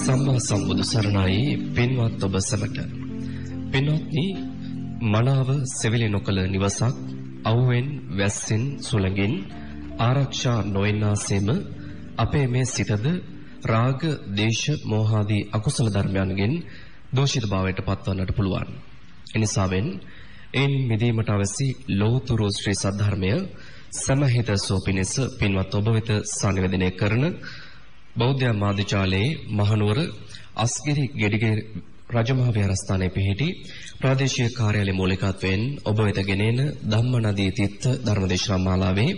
සම්මා සම්බුදු සරණයි පින්වත් ඔබ සැමට. පින්වත්නි මනාව සෙවිලි නොකල නිවසක් අවුවෙන් වැස්සෙන් සුළඟින් ආරක්ෂා නොවෙන්නාseම අපේ මේ සිතද රාග, දේශ, මෝහාදී අකුසල ධර්මයන්ගෙන් දෝෂිත භාවයට පත්වන්නට පුළුවන්. එනිසාවෙන් එයින් මිදීමට අවශ්‍ය ලෝතුරු ශ්‍රී සද්ධර්මය සමහිත සෝපිනෙස පින්වත් ඔබ වෙත සංවේදනය කරන බෞද්ධ මාධ්‍යාලයේ මහනුවර අස්ගිරි ගෙඩිගේ රජමහා විහාරස්ථානයේ පිහිටි ප්‍රාදේශීය කාර්යාලය මූලිකත්වයෙන් ඔබ වෙත ගෙනෙන ධම්මනදී තිත්ත ධර්මදේශනා මාලාවේ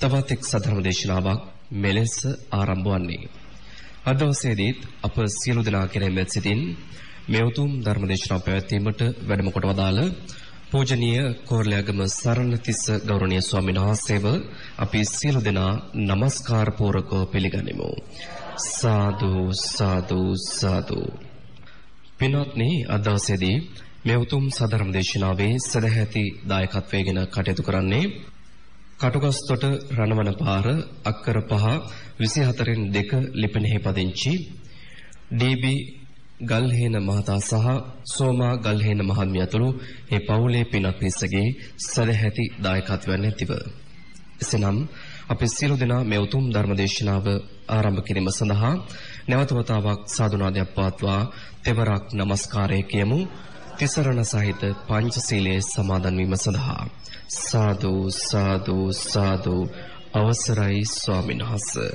තවත් එක් සධර්ම දේශනාවක් මෙලෙස ආරම්භ වන්නේ. අද දවසේදීත් අප සියලු දෙනා කෙරෙහිම සිටින් මේ උතුම් ධර්මදේශනා පැවැත්වීමට වැඩම කොට වදාළ පූජනීය කෝරළයාගම සරණතිස්ස ගෞරවනීය ස්වාමීන් වහන්සේව අපි සියලු දෙනා নমස්කාර පූර්වකව පිළිගනිමු. සාදු සාදු සාදු. පින්වත්නි අද දවසේදී මේ උතුම් සදරම් දේශනාවේ සදැහැති දායකත්වයෙන් කටයුතු කරන්නේ කටුගස්තොට රණවන පාර අක්කර 5 24න් 2 ලිපිනෙහි පදිංචි ඩී.බී. ගල්හේන මහතා සහ සෝමා ගල්හේන මහත්මිය ඇතුළු මේ පවුලේ පින්වත් පිරිසගේ සදැහැති දායකත්වයන් ඇතිව. එසේනම් අපි සියලු දෙනා මේ උතුම් ධර්මදේශනාව ආරම්භ කිරීම සඳහා නැවත වතාවක් සාදුනාදයක් පවත්වා තෙවරක් নমස්කාරය කියමු. තිසරණ සහිත පංචශීලයේ සමාදන් වීම සඳහා. සාදු සාදු සාදු. අවසරයි ස්වාමීන් වහන්සේ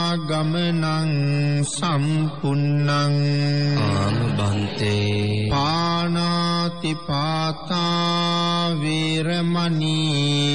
සරණාගමනං සම්පුන්නං ආනුබන්තේ පානාති පාතා වේරමණී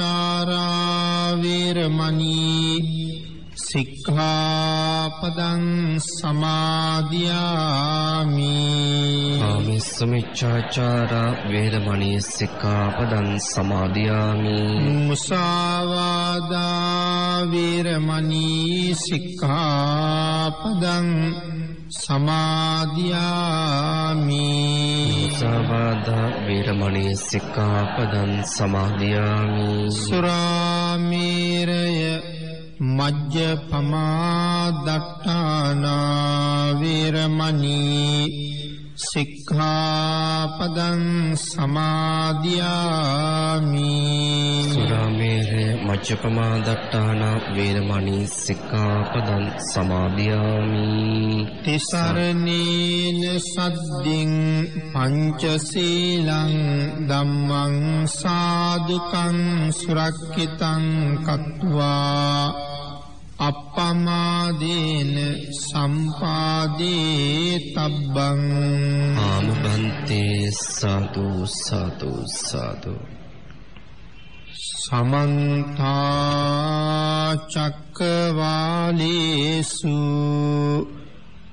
මිච්ඡාචාරා වේරමණී සික්ඛාපදං සමාදියාමි කාමස්සමිච්ඡාචාරා වේරමණී සික්ඛාපදං සමාදියාමි මුසාවාදා වේරමණී සික්ඛාපදං සමාදියාමි. සවාදා වේරමණී සික්ඛාපදං සමාදියාමි. සුරාමේරය මජ්ජපමා දට්ඨානා වේරමණී සික්ඛාපදං සමාදියාමි। සුරාමේරය මජ්ජපමා දට්ඨාන වේරමණී සික්ඛාපදං සමාදියාමි। තිසරණේන සද්දින් පංචශීලං ධම්මං සාදුකං සුරක්ෂිතං කତ୍වා අප්පමාදේන සම්පාදේ තබ්බං ආමබන්තේ සාදු සාදු සාදු. සමන්තා චක්කවාලේසු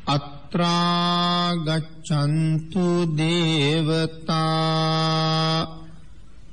අත්‍රාගච්ඡන්තු දේවතා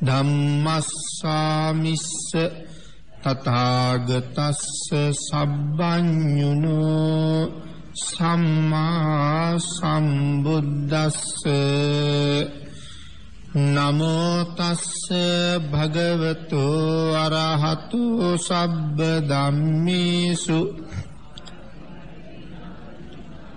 ධම්මස්සාමිස්ස තථාගතස්ස සබ්බඤුනෝ සම්මා සම්බුද්දස්ස නමෝ තස්ස භගවතු අරහතු සබ්බ ධම්මේසු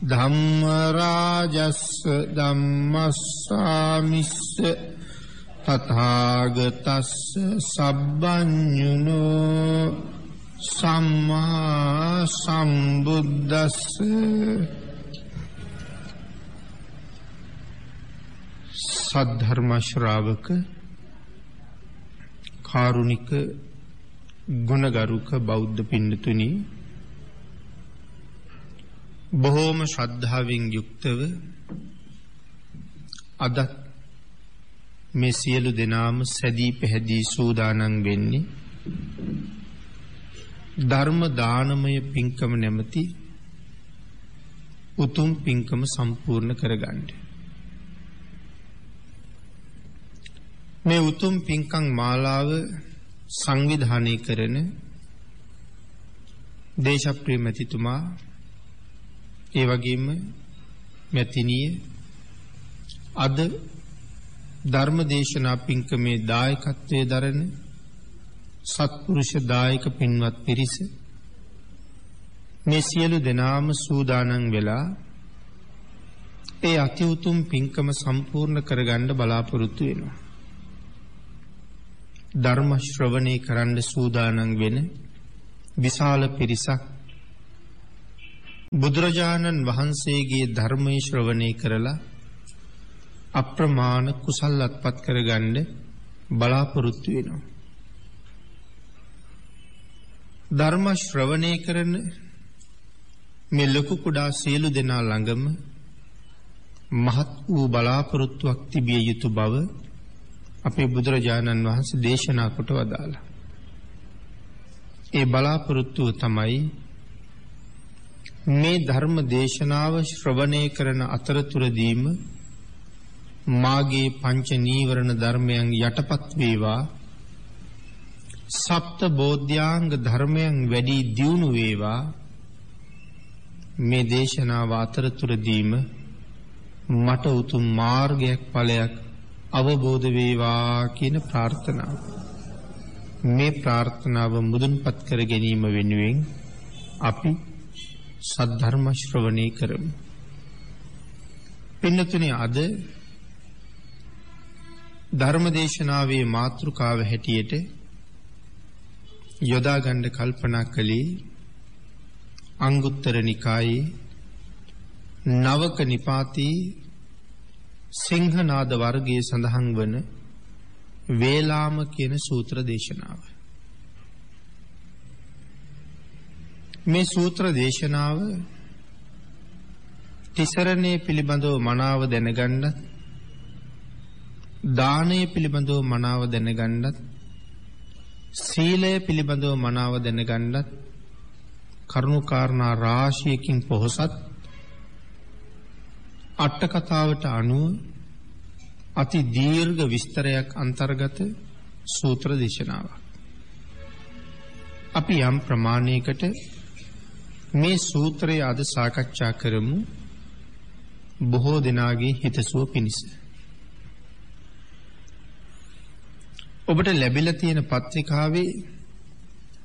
ධම්මරාජස්ස ධම්මස්සාමිස්ස තථාගතස්ස සබ්බඤුනෝ සම්මා සම්බුද්දස්ස සද්ධර්ම ශ්‍රාවක කාරුණික ගුණගරුක බෞද්ධ පින්නතුනි බොහෝම ශ්‍රද්ධාවෙන් යුක්තව අදත් මේ සියලු දෙනාම සැදී පැහැදී සූදානන් වෙන්නේ ධර්ම දානමය පින්කම නැමති උතුම් පින්කම සම්පූර්ණ කරගන්න. මේ උතුම් පින්කං මාලාව සංවිධානය කරන දේශප්‍රිය මැතිතුමා ඒ වගේම මැතිනිය අද ධර්ම දේශනා පින්කමේ දායකත්වය දරන සත්පුරුෂ දායක පින්වත් පිරිස මේ සියලු දෙනාම සූදානන් වෙලා ඒ අති උතුම් පින්කම සම්පූර්ණ කරගන්න බලාපොරොත්තු වෙනවා. ධර්ම ශ්‍රවණය කරන්න සූදානන් වෙන විශාල පිරිසක් බුදුරජාණන් වහන්සේගේ ධර්මය ශ්‍රවණය කරලා අප්‍රමාණ කුසල් අත්පත් කරගන්න බලාපොරොත්තු වෙනවා. ධර්ම ශ්‍රවණය කරන මේ ලොකු කුඩා සියලු දෙනා ළඟම මහත් වූ බලාපොරොත්තුවක් තිබිය යුතු බව අපේ බුදුරජාණන් වහන්සේ දේශනා කොට වදාලා. ඒ බලාපොරොත්තුව තමයි මේ ධර්ම දේශනාව ශ්‍රවණය කරන අතරතුරදීම මාගේ පංච නීවරණ ධර්මයන් යටපත් වේවා සප්ත බෝධ්‍යාංග ධර්මයන් වැඩි දියුණු වේවා මේ දේශනාව අතරතුරදීම මට උතුම් මාර්ගයක් ඵලයක් අවබෝධ වේවා කියන ප්‍රාර්ථනාව. මේ ප්‍රාර්ථනාව මුදුන්පත් කර ගැනීම වෙනුවෙන් අපි සද්ධර්ම ශ්‍රවණය කරමු. පින්නතුනේ අද ධර්මදේශනාවේ මාතෘකාව හැටියට යොදාගන්න කල්පනා කළේ අංගුත්තර නිකායේ නවක නිපාතී සිංහනාද වර්ගයේ සඳහන් වන වේලාම කියන සූත්‍ර දේශනාව. මේ සූත්‍ර දේශනාව තිසරණය පිළිබඳව මනාව දැනගන්නත් දානය පිළිබඳව මනාව දැනගන්නත් සීලය පිළිබඳව මනාව දැනගන්නත් කරුණුකාරණා රාශියකින් පොහොසත් අට්ටකතාවට අනුව අති දීර්ඝ විස්තරයක් අන්තර්ගත සූත්‍ර දේශනාවක්. අපි යම් ප්‍රමාණයකට මේ සූත්‍රය අද සාකච්ඡා කරමු බොහෝ දෙනාගේ හිතසුව පිණිස. ඔබට ලැබිලා තියෙන පත්‍රිකාවේ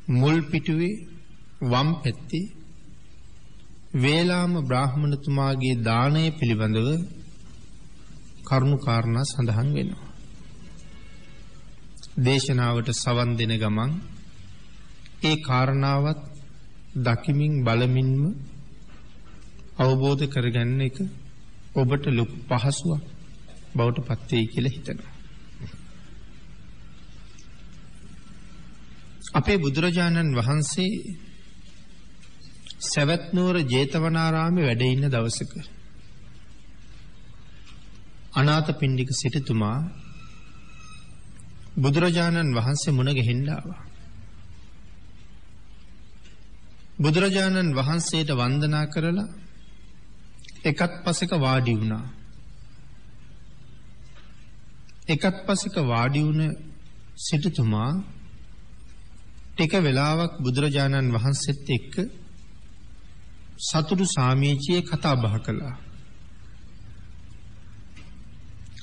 මුල් පිටුවේ වම් පැත්තේ වේලාම බ්‍රාහ්මණතුමාගේ දානය පිළිබඳව කරුණු කාරණා සඳහන් වෙනවා. දේශනාවට සවන් දෙන ගමන් ඒ කාරණාවත් දකිමින් බලමින්ම අවබෝධ කරගන්න එක ඔබට ලොකු පහසුවක් බවට පත්වෙයි කියලා හිතනවා. අපේ බුදුරජාණන් වහන්සේ සැවැත්නුවර ජේතවනාරාමේ වැඩ ඉන්න දවසක අනාථ පිණ්ඩික සිටුතුමා බුදුරජාණන් වහන්සේ මුණ ගැහෙන්න ආවා. බුදුරජාණන් වහන්සේට වන්දනා කරලා එකත් පසෙක වාඩි වුණා. එකත් පසෙක වාඩි වුණ සිටුතුමා ටික වෙලාවක් බුදුරජාණන් වහන්සේත් එක්ක සතුටු සාමීචියේ කතා බහ කළා.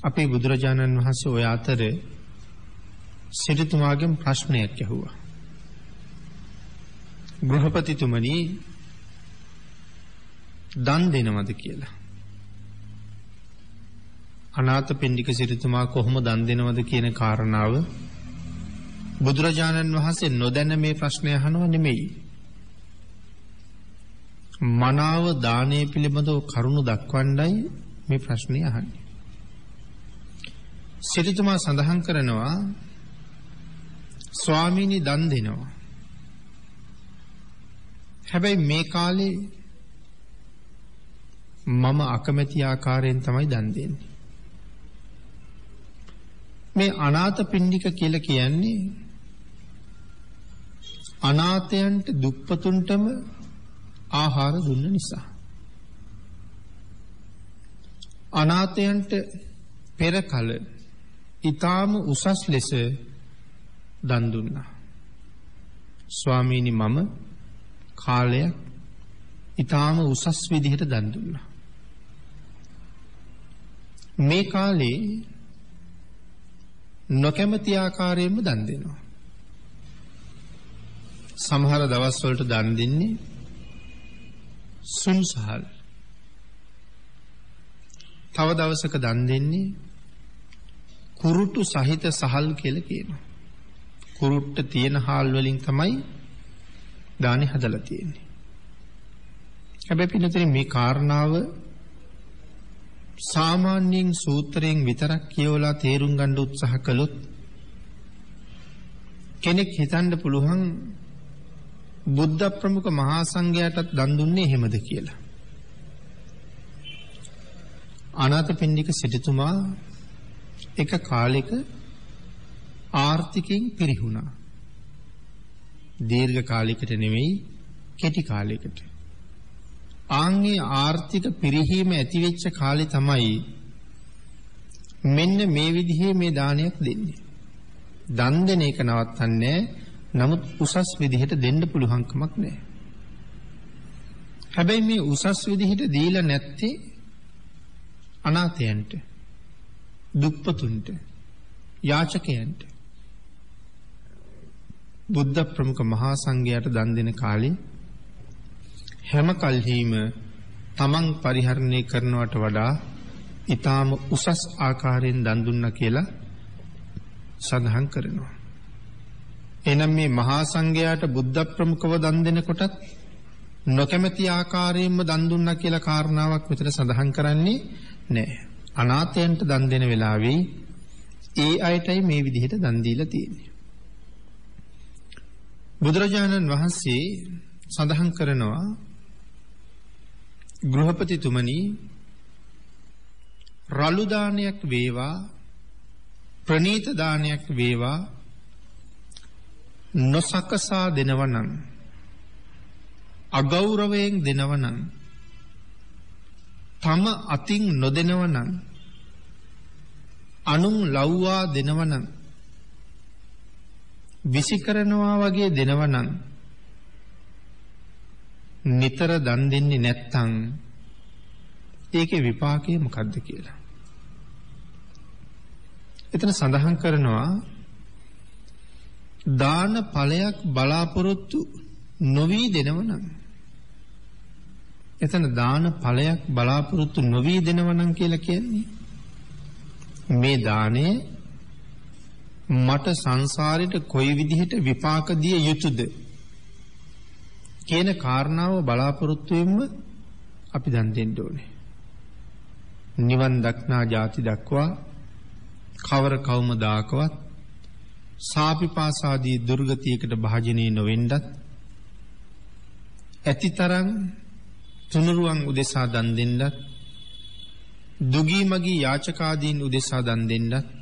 අපේ බුදුරජාණන් වහන්සේ ඔය අතර සිටුතුමාගෙන් ප්‍රශ්නයක් ඇහුවා. ගෘහපතිතුමනි දන් දෙනවද කියලා. අනාථ පින්ඩික සිටුතුමා කොහොම දන් දෙනවද කියන කාරණාව බුදුරජාණන් වහන්සේ නොදැන මේ ප්‍රශ්නය අහනව නෙමෙයි. මනාව දානය පිළිබඳව කරුණු දක්වන්නයි මේ ප්‍රශ්නය අහන්නේ. සිරිතුමා සඳහන් කරනවා ස්වාමීනි දන් දෙනවා. හැබැයි මේ කාලේ මම අකමැති ආකාරයෙන් තමයි දන් දෙන්නේ. මේ අනාථ පින්ඩික කියලා කියන්නේ අනාථයන්ට දුප්පතුන්ටම ආහාර දුන්න නිසා. අනාථයන්ට පෙර කල ඊටාම උසස් ලෙස දන් දුන්නා. ස්වාමීනි මම කාලයක් ඊටාම උසස් විදිහට දන් දුන්නා. මේ කාලේ නොකැමති ආකාරයෙන්ම දන් දෙනවා. සමහර දවස්වලට දන් දෙන්නේ සුන්සහල්. තව දවසක දන් දෙන්නේ කුරුට්ටු සහිත සහල් කියලා කියනවා. කුරුට්ට තියෙන හාල් වලින් තමයි දානි හදලා තියෙන්නේ. හැබැයි පින්නතේ මේ කාරණාව සාමාන්‍යයෙන් සූත්‍රයෙන් විතරක් කියවලා තේරුම් ගන්න උත්සාහ කළොත් කෙනෙක් හිතන්න පුළුවන් බුද්ධ ප්‍රමුඛ මහා සංඝයාටත් දන් දුන්නේ එහෙමද කියලා. අනාථපිණ්ඩික සිටුතුමා එක කාලෙක ආර්ථිකයෙන් පිරිහුණා. දීර්ඝ කාලයකට නෙවෙයි කෙටි කාලයකට. ආන්ගේ ආර්ථික පිරිහීම ඇතිවෙච්ච කාලෙ තමයි මෙන්න මේ විදිහේ මේ දානයක් දෙන්නේ. දන් දෙන එක නවත්තන්නේ නමුත් උසස් විදිහට දෙන්න පුළුවන්කමක් නැහැ. හැබැයි මේ උසස් විදිහට දීලා නැත්තේ අනාථයන්ට දුප්පතුන්ට යාචකයන්ට බුද්ධ ප්‍රමුඛ මහා සංඝයාට දන් දෙන කාලේ හැම කල්හිම තමන් පරිහරණය කරනවට වඩා ඊටාම උසස් ආකාරයෙන් දන් දුන්නා කියලා සඳහන් කරනවා. එනම් මේ මහා සංඝයාට බුද්ධ ප්‍රමුඛව දන් දෙනකොටත් නොකැමැති ආකාරයෙන්ම දන් දුන්නා කියලා කාරණාවක් විතර සඳහන් කරන්නේ නැහැ. අනාථයන්ට දන් දෙන වෙලාවේ ඒ අයටයි මේ විදිහට දන් දීලා තියෙන්නේ. බුදුරජාණන් වහන්සේ සඳහන් කරනවා ගෘහපතිතුමනි රළු දානයක් වේවා ප්‍රනීත දානයක් වේවා නොසකසා දෙනවනම් අගෞරවයෙන් දෙනවනම් තම අතින් නොදෙනවනම් අනුන් ලව්වා දෙනවනම් විසි කරනවා වගේ දෙනවනම් නිතර දන් දෙන්නේ නැත්තං ඒකේ විපාකය මොකක්ද කියලා. එතන සඳහන් කරනවා දාන ඵලයක් බලාපොරොත්තු නොවී දෙනවනම් එතන දාන ඵලයක් බලාපොරොත්තු නොවී දෙනවනම් කියලා කියන්නේ මේ දාණය මට සංසාරෙට කොයි විදිහට විපාක දිය යුතුද කියන කාරණාව බලාපොරොත්තු වෙන්න අපි දන් දෙන්න ඕනේ. නිවන් දක්නා ಜಾති දක්වා කවර කවමදාකවත් සාපිපාසාදී දුර්ගතියකට භාජනය නොවෙන්නත් ඇතිතරම් තුනුරුවන් උදෙසා දන් දෙන්නත් දුගී මගී යාචකාදීන් උදෙසා දන් දෙන්නත්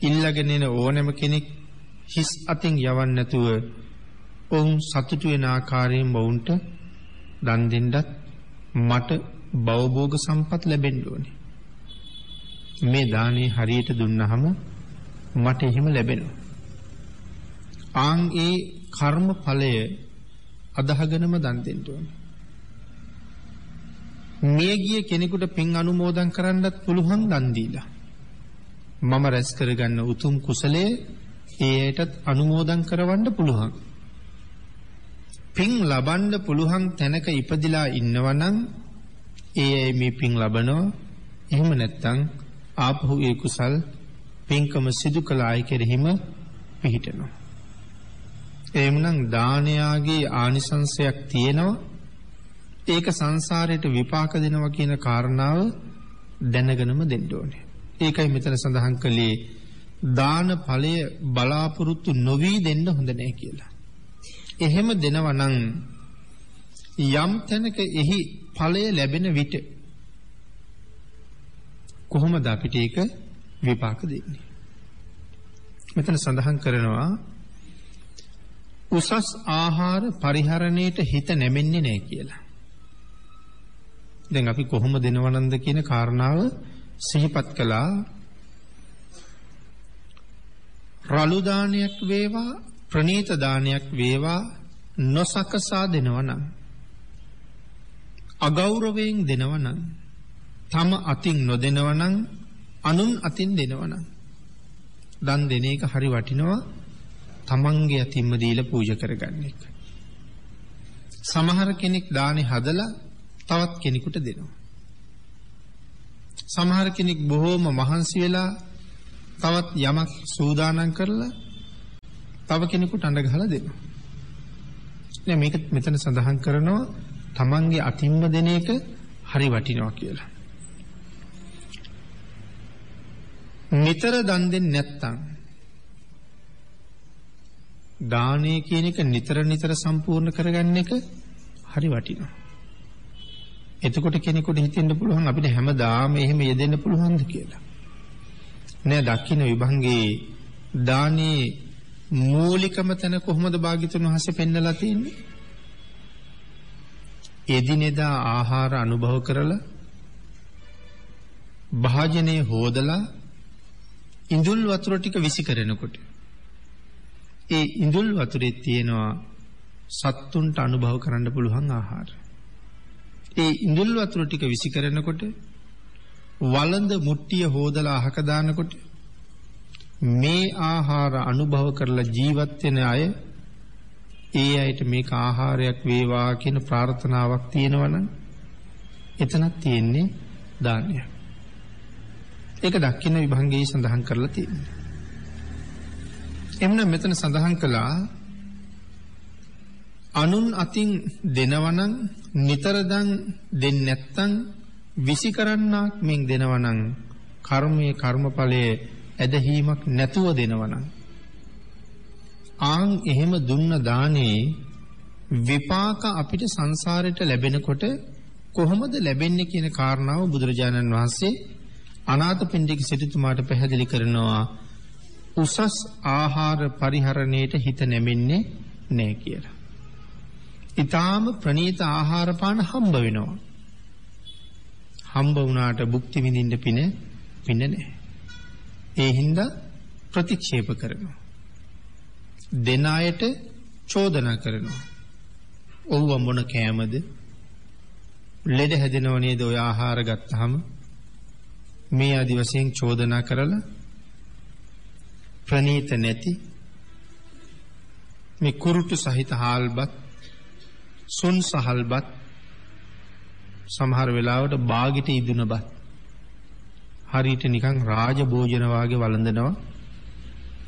ඉල්ලගෙන එන ඕනෑම කෙනෙක් හිස් අතින් යවන්නේ නැතුව ඔවුන් සතුටු වෙන ආකාරයෙන් වුන්ට දන් දෙන්නත් මට භවභෝග සම්පත් ලැබෙන්න ඕනේ. මේ දානේ හරියට දුන්නහම මට එහෙම ලැබෙනවා. ආන් ඒ කර්ම ඵලය අදහගෙනම දන් දෙන්න ඕනේ. මිය ගිය කෙනෙකුට පින් අනුමෝදන් කරන්නත් පුළුවන් දන් දීලා. මම රැස් කරගන්න උතුම් කුසලයේ ඒ ඇයටත් අනුමෝදන් කරවන්න පුළුවන්. පින් ලබන්න පුළුවන් තැනක ඉපදිලා ඉන්නවනම් ඒ අය මේ පින් ලබනවා. එහෙම නැත්නම් ආපහු ඒ කුසල් පින්කම සිදු කළ අය කෙරෙහිම පිහිටනවා. එහෙමනම් දානයාගේ ආනිසංශයක් තියෙනවා. ඒක සංසාරයට විපාක දෙනවා කියන කාරණාව දැනගෙනම දෙන්න ඕනේ. ඒකයි මෙතන සඳහන් කළේ දාන ඵලය බලාපොරොත්තු නොවි දෙන්න හොඳ නැහැ කියලා. එහෙම දෙනවා නම් යම් තැනක එහි ඵලය ලැබෙන විට කොහොමද අපිට ඒක විපාක දෙන්නේ? මෙතන සඳහන් කරනවා උසස් ආහාර පරිහරණයට හිත නැමෙන්නේ නැහැ කියලා. දැන් අපි කොහොම දෙනවනන්ද කියන කාරණාව සිහිපත් කළා. රළු දානයක් වේවා ප්‍රනීත දානයක් වේවා නොසකසා දෙනවනම් අගෞරවයෙන් දෙනවනම් තම අතින් නොදෙනවනම් අනුන් අතින් දෙනවනම් දන් දෙන එක හරි වටිනවා තමන්ගේ අතින්ම දීලා පූජා කරගන්න එක. සමහර කෙනෙක් දානේ හදලා තවත් කෙනෙකුට දෙනවා. සමහර කෙනෙක් බොහෝම මහන්සි වෙලා තවත් යමක් සූදානම් කරලා තව කෙනෙකුට අඬ ගහලා දෙනවා. නෑ මේක මෙතන සඳහන් කරනවා Tamange අතිම්ම දෙන එක හරි වටිනවා කියලා. නිතර දන් දෙන්නේ නැත්තම් දානය කියන එක නිතර නිතර සම්පූර්ණ කරගන්න එක හරි වටිනවා. එතකොට කෙනෙකුට හිතෙන්න පුළුවන් අපිට හැමදාම එහෙම යෙදෙන්න පුළුවන්ද කියලා. නෑ දක්ෂින විභංගේ දානේ මූලිකම තැන කොහොමද භාග්‍යතුන් වහන්සේ පෙන්නලා තියෙන්නේ? එදිනෙදා ආහාර අනුභව කරලා භාජනයේ හෝදලා ඉඳුල් වතුර ටික විසි කරනකොට ඒ ඉඳුල් වතුරේ තියෙනවා සත්තුන්ට අනුභව කරන්න පුළුවන් ආහාර. ඒ ඉඳුල් වතුර ටික විසි කරනකොට වළඳ මුට්ටිය හෝදලා අහක දානකොට මේ ආහාර අනුභව කරලා ජීවත් වෙන අය ඒ අයට මේක ආහාරයක් වේවා කියන ප්‍රාර්ථනාවක් තියෙනවනම් එතනක් තියෙන්නේ දානය. ඒක දක්ෂින විභංගයේ සඳහන් කරලා තියෙනවා. එම්නම් මෙතන සඳහන් කළා අනුන් අතින් දෙනවනම් නිතරදන් දෙන්නේ නැත්තම් විසි කරන්නක් මෙන් දෙනවනම් කර්මයේ කර්මඵලයේ ඇදහිීමක් නැතුව දෙනවනම් ආන් එහෙම දුන්න දානේ විපාක අපිට සංසාරයට ලැබෙනකොට කොහොමද ලැබෙන්නේ කියන කාරණාව බුදුරජාණන් වහන්සේ අනාථපිණ්ඩික සිටුතුමාට පැහැදිලි කරනවා උසස් ආහාර පරිහරණයට හිත නැමෙන්නේ නෑ කියලා. ඊටාම ප්‍රණීත ආහාර පාන හම්බ වෙනවා. හම්බ වුණාට භුක්ති විඳින්න පින පින නෑ. ඒ හින්දා ප්‍රතික්ෂේප කරනවා. දෙන අයට චෝදනා කරනවා. ඔව්ව මොන කෑමද? ලෙඩ හැදෙනව නේද ඔය ආහාර ගත්තාම? මේ ආදි වශයෙන් චෝදනා කරලා ප්‍රනීත නැති මේ කුරුටු සහිත හාල්බත් සුන් සහල්බත් සමහර වෙලාවට බාගිට ඉදුන බත්. හරියට නිකන් රාජ භෝජන වාගේ වළඳනවා.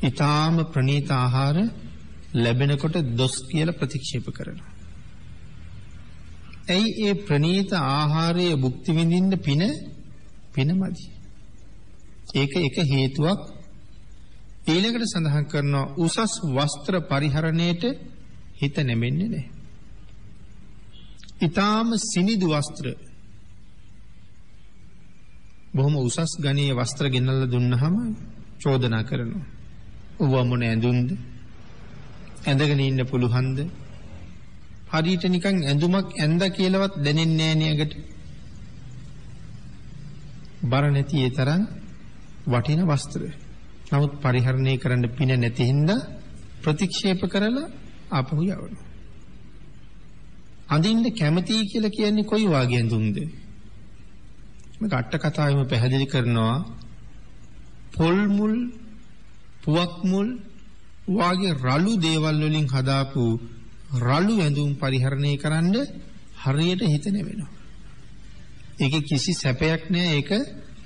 ඊටාම ප්‍රනීත ආහාර ලැබෙනකොට දොස් කියලා ප්‍රතික්ෂේප කරනවා. ඇයි ඒ ප්‍රනීත ආහාරයේ භුක්ති විඳින්න පින? පිනමදි ඒක එක හේතුවක්. ඊළඟට සඳහන් කරනවා උසස් වස්ත්‍ර පරිහරණයට හිත නැමෙන්නේ නැහැ. ඊටාම සිනිදු වස්ත්‍ර බොහොම උසස් ගණයේ වස්ත්‍ර ගෙනල්ලා දුන්නාම චෝදනා කරනවා. ඌව මොන ඇඳුම්ද? ඇඳගෙන ඉන්න පුළුවන්ද? හරියට නිකන් ඇඳුමක් ඇඳ කියලාවත් දැනෙන්නේ නැහැ නේකට. බර නැති ඒ තරම් වටින වස්ත්‍රය. නමුත් පරිහරණය කරන්න පින නැති හින්දා ප්‍රතික්ෂේප කරලා ආපහු යවනවා. අඳින්න කැමතියි කියලා කියන්නේ කොයි වාගේ ඇඳුම්ද? මේක අට කතාවෙම පැහැදිලි කරනවා පොල් මුල් පුවක් මුල් වාගේ රළු දේවල් වලින් හදාපු රළු ඇඳුම් පරිහරණය කරන්න හරියට හිත නැවෙනවා. ඒකේ කිසි සැපයක් නෑ ඒක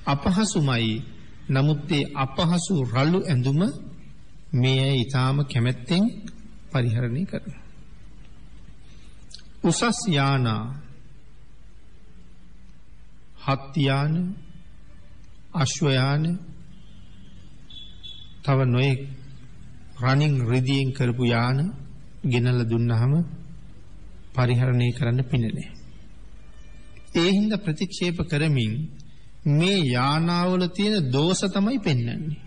අපහසුමයි නමුත් ඒ අපහසු රළු ඇඳුම මේ අය ඊටාම කැමැත්තෙන් පරිහරණය කරනවා. උසස් යානා හත් යාන අශ්ව යාන තව නොයෙක් රනින් රිදියෙන් කරපු යාන ගෙනල්ලා දුන්නාම පරිහරණය කරන්න පිනනේ. ඒ හින්දා ප්‍රතික්ෂේප කරමින් මේ යානාවල තියෙන දෝෂ තමයි පෙන්වන්නේ.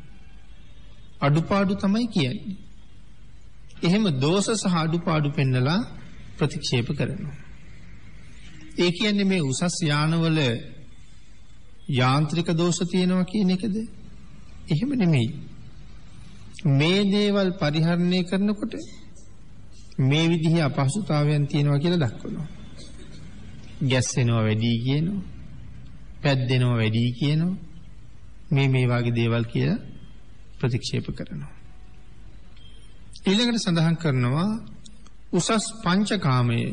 අඩුපාඩු තමයි කියන්නේ. එහෙම දෝෂ සහ අඩුපාඩු පෙන්නලා ප්‍රතික්ෂේප කරනවා. ඒ කියන්නේ මේ උසස් යානවල යාන්ත්‍රික දෝෂ තියෙනවා කියන එකද? එහෙම නෙමෙයි. මේ දේවල් පරිහරණය කරනකොට මේ විදිහේ අපහසුතාවයන් තියෙනවා කියලා දක්වනවා. ගැස්සෙනවා වැඩි කියනවා. පැද්දෙනවා වැඩි කියනවා. මේ මේ වගේ දේවල් කියලා ප්‍රතික්ෂේප කරනවා. ඊළඟට සඳහන් කරනවා උසස් පංචකාමයේ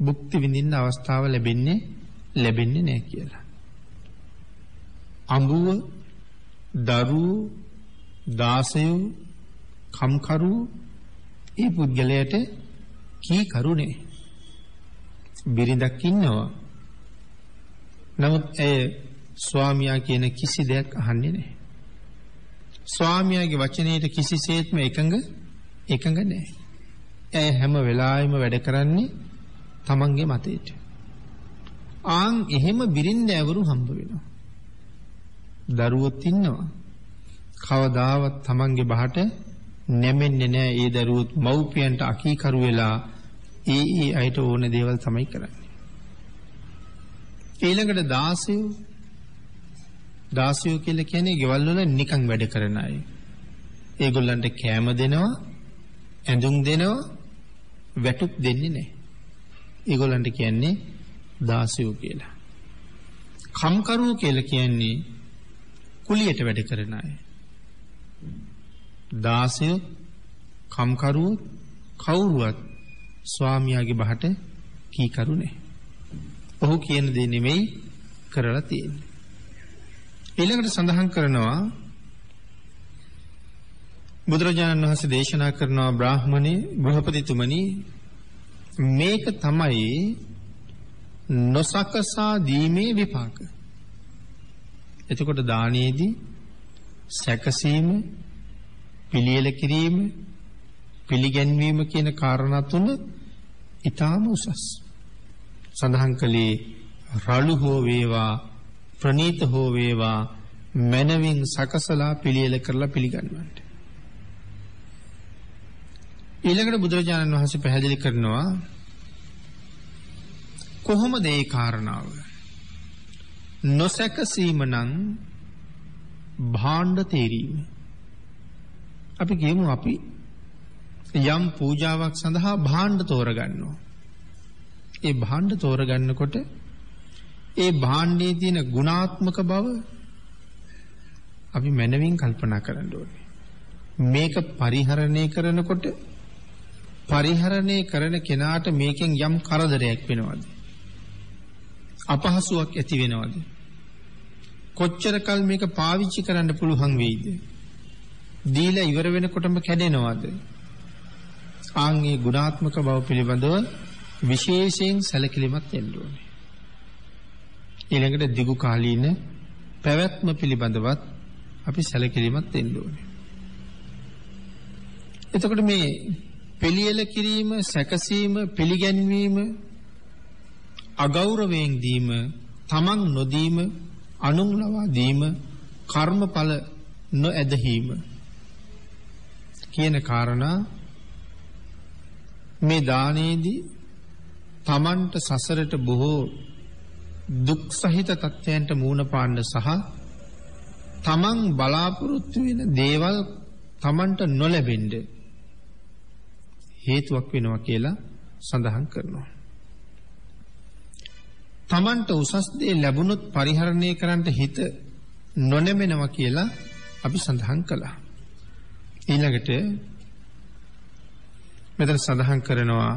භුක්ති විඳින්න අවස්ථාව ලැබෙන්නේ ලැබෙන්නේ නැහැ කියලා. අඹුව, දරුවෝ, දාසයෝ, කම්කරු ඒ පුද්ගලයාට කී කරුණේ බිරිඳක් ඉන්නවා නමුත් ඇය ස්වාමියා කියන කිසි දෙයක් අහන්නේ නැහැ. ස්වාමියාගේ වචනයට කිසිසේත්ම එකඟ එකඟ නෑ. ඇය හැම වෙලාවෙම වැඩ කරන්නේ තමන්ගේ මතයට. ආන් එහෙම බිරින්ද ඇවරු හම්බ වෙනවා. දරුවොත් ඉන්නවා. කවදාවත් තමන්ගේ බහට නැමෙන්නේ නෑ ඒ දරුවොත් මව්පියන්ට අකීකරු වෙලා ඒ ඒ අයට ඕන දේවල් තමයි කරන්නේ. ඊළඟට දාසයෝ දාසයෝ කියලා කියන්නේ ගෙවල් වල නිකන් වැඩ කරන අය. ඒගොල්ලන්ට කෑම දෙනවා, ඇඳුම් දෙනවා, වැටුප් දෙන්නේ නැහැ. ඒගොල්ලන්ට කියන්නේ දාසයෝ කියලා. කම්කරුවෝ කියලා කියන්නේ කුලියට වැඩ කරන අය. දාසයෝ කම්කරුවෝ කවුරුවත් ස්වාමියාගේ බහට කීකරු නැහැ. ඔහු කියන දේ නෙමෙයි කරලා තියෙන්නේ. ඊළඟට සඳහන් කරනවා බුදුරජාණන් වහන්සේ දේශනා කරනවා බ්‍රාහ්මණේ ගෘහපතිතුමනි මේක තමයි නොසකසා දීමේ විපාක. එතකොට දානයේදී සැකසීම පිළියෙල කිරීම පිළිගැන්වීම කියන කාරණා තුන ඊටාම උසස්. සඳහන් කළේ රළු හෝ වේවා ප්‍රනීත හෝ වේවා මනවින් සකසලා පිළියෙල කරලා පිළිගන්නවන්ට. ඊළඟට බුදුරජාණන් වහන්සේ පැහැදිලි කරනවා කොහොමද ඒ කාරණාව? නොසැකසීම නම් භාණ්ඩ තේරීම. අපි කියමු අපි යම් පූජාවක් සඳහා භාණ්ඩ තෝරගන්නවා. ඒ භාණ්ඩ තෝරගන්නකොට ඒ භාණ්ඩයේ තියෙන ගුණාත්මක බව අපි මනවින් කල්පනා කරන්න ඕනේ. මේක පරිහරණය කරනකොට පරිහරණය කරන කෙනාට මේකෙන් යම් කරදරයක් වෙනවද? අපහසුයක් ඇති වෙනවද? කොච්චර කල් මේක පාවිච්චි කරන්න පුළුවන් වෙයිද? දීලා ඉවර වෙනකොටම කැඩෙනවද? ආන්ගේ ගුණාත්මක බව පිළිබඳව විශේෂයෙන් සැලකිලිමත් වෙන්න ඕනේ. ඊළඟට දිගු කාලීන පැවැත්ම පිළිබඳවත් අපි සැලකිලිමත් වෙන්න ඕනේ. එතකොට මේ පිළියෙල කිරීම, සැකසීම, පිළිගැන්වීම අගෞරවයෙන් දීම, තමන් නොදීම, අනුන් ලවා දීම, කර්මඵල නොඇදහිීම කියන කාරණා මේ දානයේදී තමන්ට සසරට බොහෝ දුක් සහිත තත්ත්වයන්ට මූණ පාන්න සහ තමන් බලාපොරොත්තු වෙන දේවල් තමන්ට නොලැබෙන්න හේතුවක් වෙනවා කියලා සඳහන් කරනවා. තමන්ට උසස් දේ ලැබුණොත් පරිහරණය කරන්නට හිත නොනැමෙනවා කියලා අපි සඳහන් කළා. ඊළඟට මෙතන සඳහන් කරනවා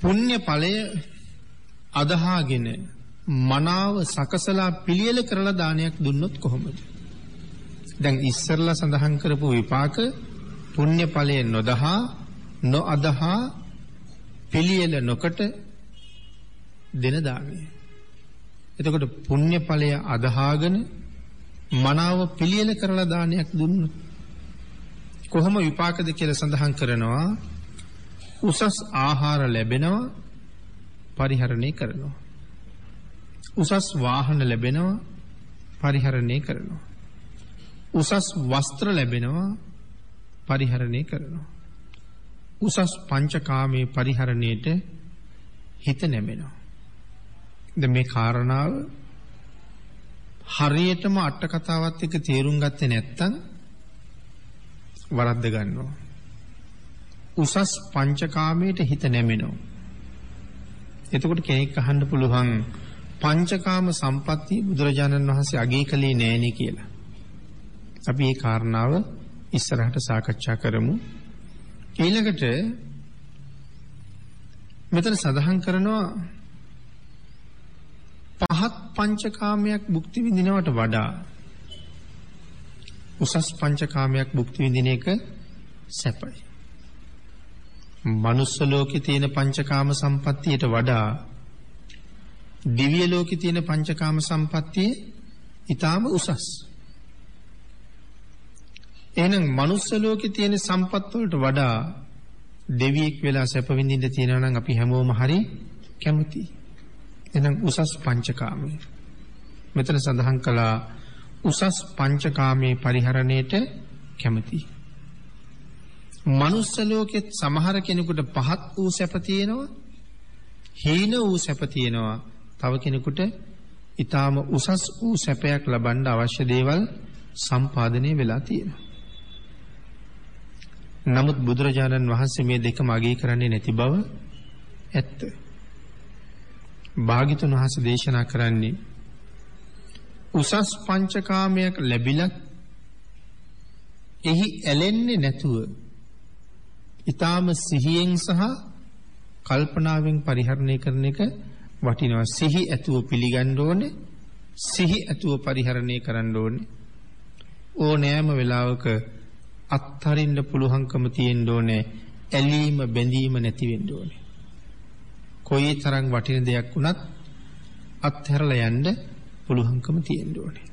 පුණ්‍ය ඵලය අදහාගෙන මනාව සකසලා පිළියෙල කරලා දානයක් දුන්නොත් කොහොමද? දැන් ඉස්සරලා සඳහන් කරපු විපාක පුණ්‍ය ඵලය නොදහා නොඅදහා පිළියෙල නොකට දෙන දානය. එතකොට පුණ්‍ය ඵලය අදහාගෙන මනාව පිළියෙල කරලා දානයක් දුන්නොත් කොහොම විපාකද කියලා සඳහන් කරනවා උසස් ආහාර ලැබෙනවා පරිහරණය කරනවා. උසස් වාහන ලැබෙනවා පරිහරණය කරනවා. උසස් වස්ත්‍ර ලැබෙනවා පරිහරණය කරනවා. උසස් පංචකාමයේ පරිහරණයට හිත නැමෙනවා. ද මේ කාරණාව හරියටම අට කතාවත් එක තේරුම් ගත්තේ නැත්තම් වරද්ද ගන්නවා. උසස් පංචකාමයට හිත නැමෙනවා. එතකොට කෙනෙක් අහන්න පුළුවන් පංචකාම සම්පත්තිය බුදුරජාණන් වහන්සේ අගය කළේ නෑනේ කියලා. අපි මේ කාරණාව ඉස්සරහට සාකච්ඡා කරමු. ඊළඟට මෙතන සඳහන් කරනවා පහත් පංචකාමයක් භුක්ති විඳිනවට වඩා උසස් පංචකාමයක් භුක්ති විඳින එක සැපයි. මනුස්ස ලෝකේ තියෙන පංචකාම සම්පත්තියට වඩා දිව්‍ය ලෝකේ තියෙන පංචකාම සම්පත්තිය ඊටාම උසස්. එහෙනම් මනුස්ස ලෝකේ තියෙන සම්පත් වලට වඩා දෙවියෙක් වෙලා සැප විඳින්න තියෙනවා නම් අපි හැමෝම හරි කැමතියි. එහෙනම් උසස් පංචකාමය. මෙතන සඳහන් කළා උසස් පංචකාමයේ පරිහරණයට කැමතියි. මනුස්ස ලෝකෙත් සමහර කෙනෙකුට පහත් වූ සැප තියෙනවා. හීන වූ සැප තියෙනවා. තව කෙනෙකුට ඊටාම උසස් වූ සැපයක් ලබන්න අවශ්‍ය දේවල් සම්පාදනය වෙලා තියෙනවා. නමුත් බුදුරජාණන් වහන්සේ මේ දෙකම අගය කරන්නේ නැති බව ඇත්ත. භාගිතුන් වහන්සේ දේශනා කරන්නේ උසස් පංචකාමයක් ලැබිලත් එහි ඇලෙන්නේ නැතුව ඊටාම සිහියෙන් සහ කල්පනාවෙන් පරිහරණය කරන එක වටිනවා. සිහි ඇතුව පිළිගන්න ඕනේ. සිහි ඇතුව පරිහරණය කරන්න ඕනේ. ඕනෑම වෙලාවක අත්හරින්න පුළුවන්කම තියෙන්න ඕනේ. ඇලීම බැඳීම නැති වෙන්න ඕනේ. කොයි තරම් වටින දෙයක් වුණත් අත්හැරලා යන්න පුළුවන්කම තියෙන්න ඕනේ.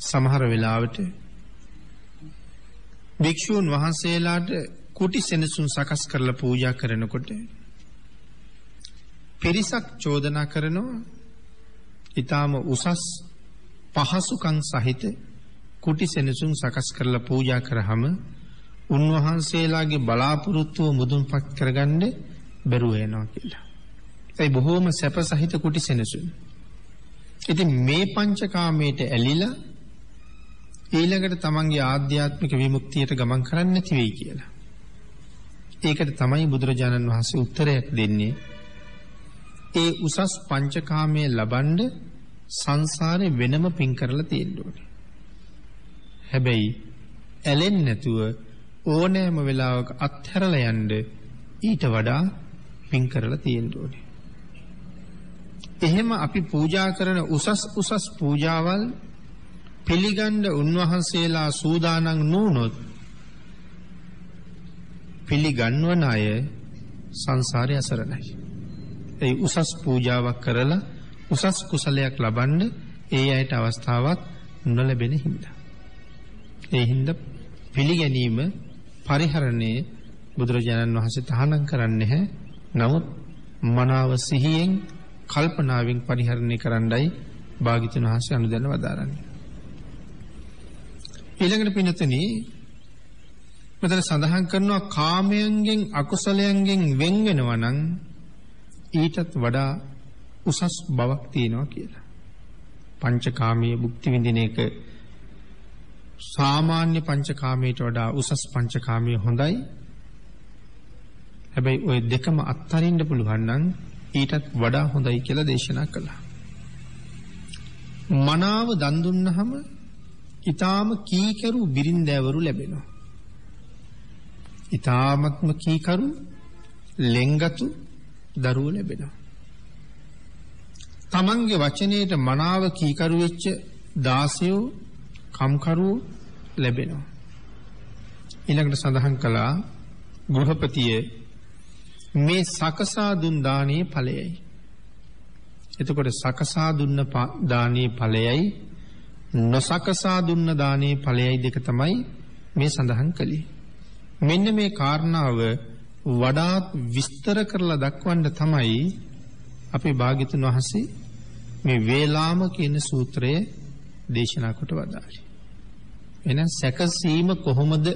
සමහර වෙලාවට භික්ෂූන් වහන්සේලාට කුටි සෙනසුන් සකස් කරලා පූජා කරනකොට පිරිසක් චෝදනා කරනවා ඊටාම උසස් පහසුකම් සහිත කුටි සෙනසුන් සකස් කරලා පූජා කරාම උන්වහන්සේලාගේ බලාපොරොත්තුව මුදුන්පත් කරගන්න බැරුව යනවා කියලා. ඒ බොහෝම සැප සහිත කුටි සෙනසුන්. ඉතින් මේ පංචකාමයට ඇලිලා ඊළඟට තමන්ගේ ආධ්‍යාත්මික විමුක්තියට ගමන් කරන්න නැති වෙයි කියලා. ඒකට තමයි බුදුරජාණන් වහන්සේ උත්තරයක් දෙන්නේ. ඒ උසස් පංචකාමයේ ලබනද සංසාරේ වෙනම පින් කරලා තියෙන්න ඕනේ. හැබැයි ඇලෙන්නේ නැතුව ඕනෑම වෙලාවක අත්හැරලා යන්න ඊට වඩා පින් කරලා තියෙන්න ඕනේ. එහෙම අපි පූජා කරන උසස් උසස් පූජාවල් පිළිගන්න උන්වහන්සේලා සූදානම් නුනොත් පිළිගන්වන අය සංසාරය අසරණයි. ඒ උසස් පූජාවක් කරලා උසස් කුසලයක් ලබන්න ඒ අයට අවස්ථාවක් නොලැබෙන හින්දා. ඒ හින්දා පිළිගැනීම පරිහරණය බුදුරජාණන් වහන්සේ තහනම් කරන්නේ නැහැ. නමුත් මනාව සිහියෙන් කල්පනාවෙන් පරිහරණය කරන්නයි භාග්‍යතුන් වහන්සේ අනුදැන වදාරන්නේ. ඊළඟට පින්නතනි මෙතන සඳහන් කරනවා කාමයන්ගෙන් අකුසලයන්ගෙන් වෙන් වෙනවා නම් ඊටත් වඩා උසස් බවක් තියෙනවා කියලා. පංචකාමයේ භුක්ති විඳින එක සාමාන්‍ය පංචකාමයට වඩා උසස් පංචකාමයේ හොඳයි. හැබැයි ওই දෙකම අත්හරින්න පුළුවන් නම් ඊටත් වඩා හොඳයි කියලා දේශනා කළා. මනාව දන් දුන්නහම ඊටාම කීකරු බිරින්දෑවරු ලැබෙනවා. ඊටාමත්ම කීකරු ලෙන්ගතු දරුවෝ ලැබෙනවා. තමන්ගේ වචනයට මනාව කීකරු වෙච්ච දාසයෝ කම්කරුවෝ ලැබෙනවා. ඊළඟට සඳහන් කළා ගෘහපතිය මේ සකසා දුන් දානයේ ඵලයයි. එතකොට සකසා දුන්න දානයේ ඵලයයි නොසකසා දුන්න දානයේ ඵලයයි දෙක තමයි මේ සඳහන් කළේ. මෙන්න මේ කාරණාව වඩාත් විස්තර කරලා දක්වන්න තමයි අපේ භාග්‍යතුන් වහන්සේ මේ වේලාම කියන සූත්‍රය දේශනා කොට වදාළේ. එහෙනම් සැකසීම කොහොමද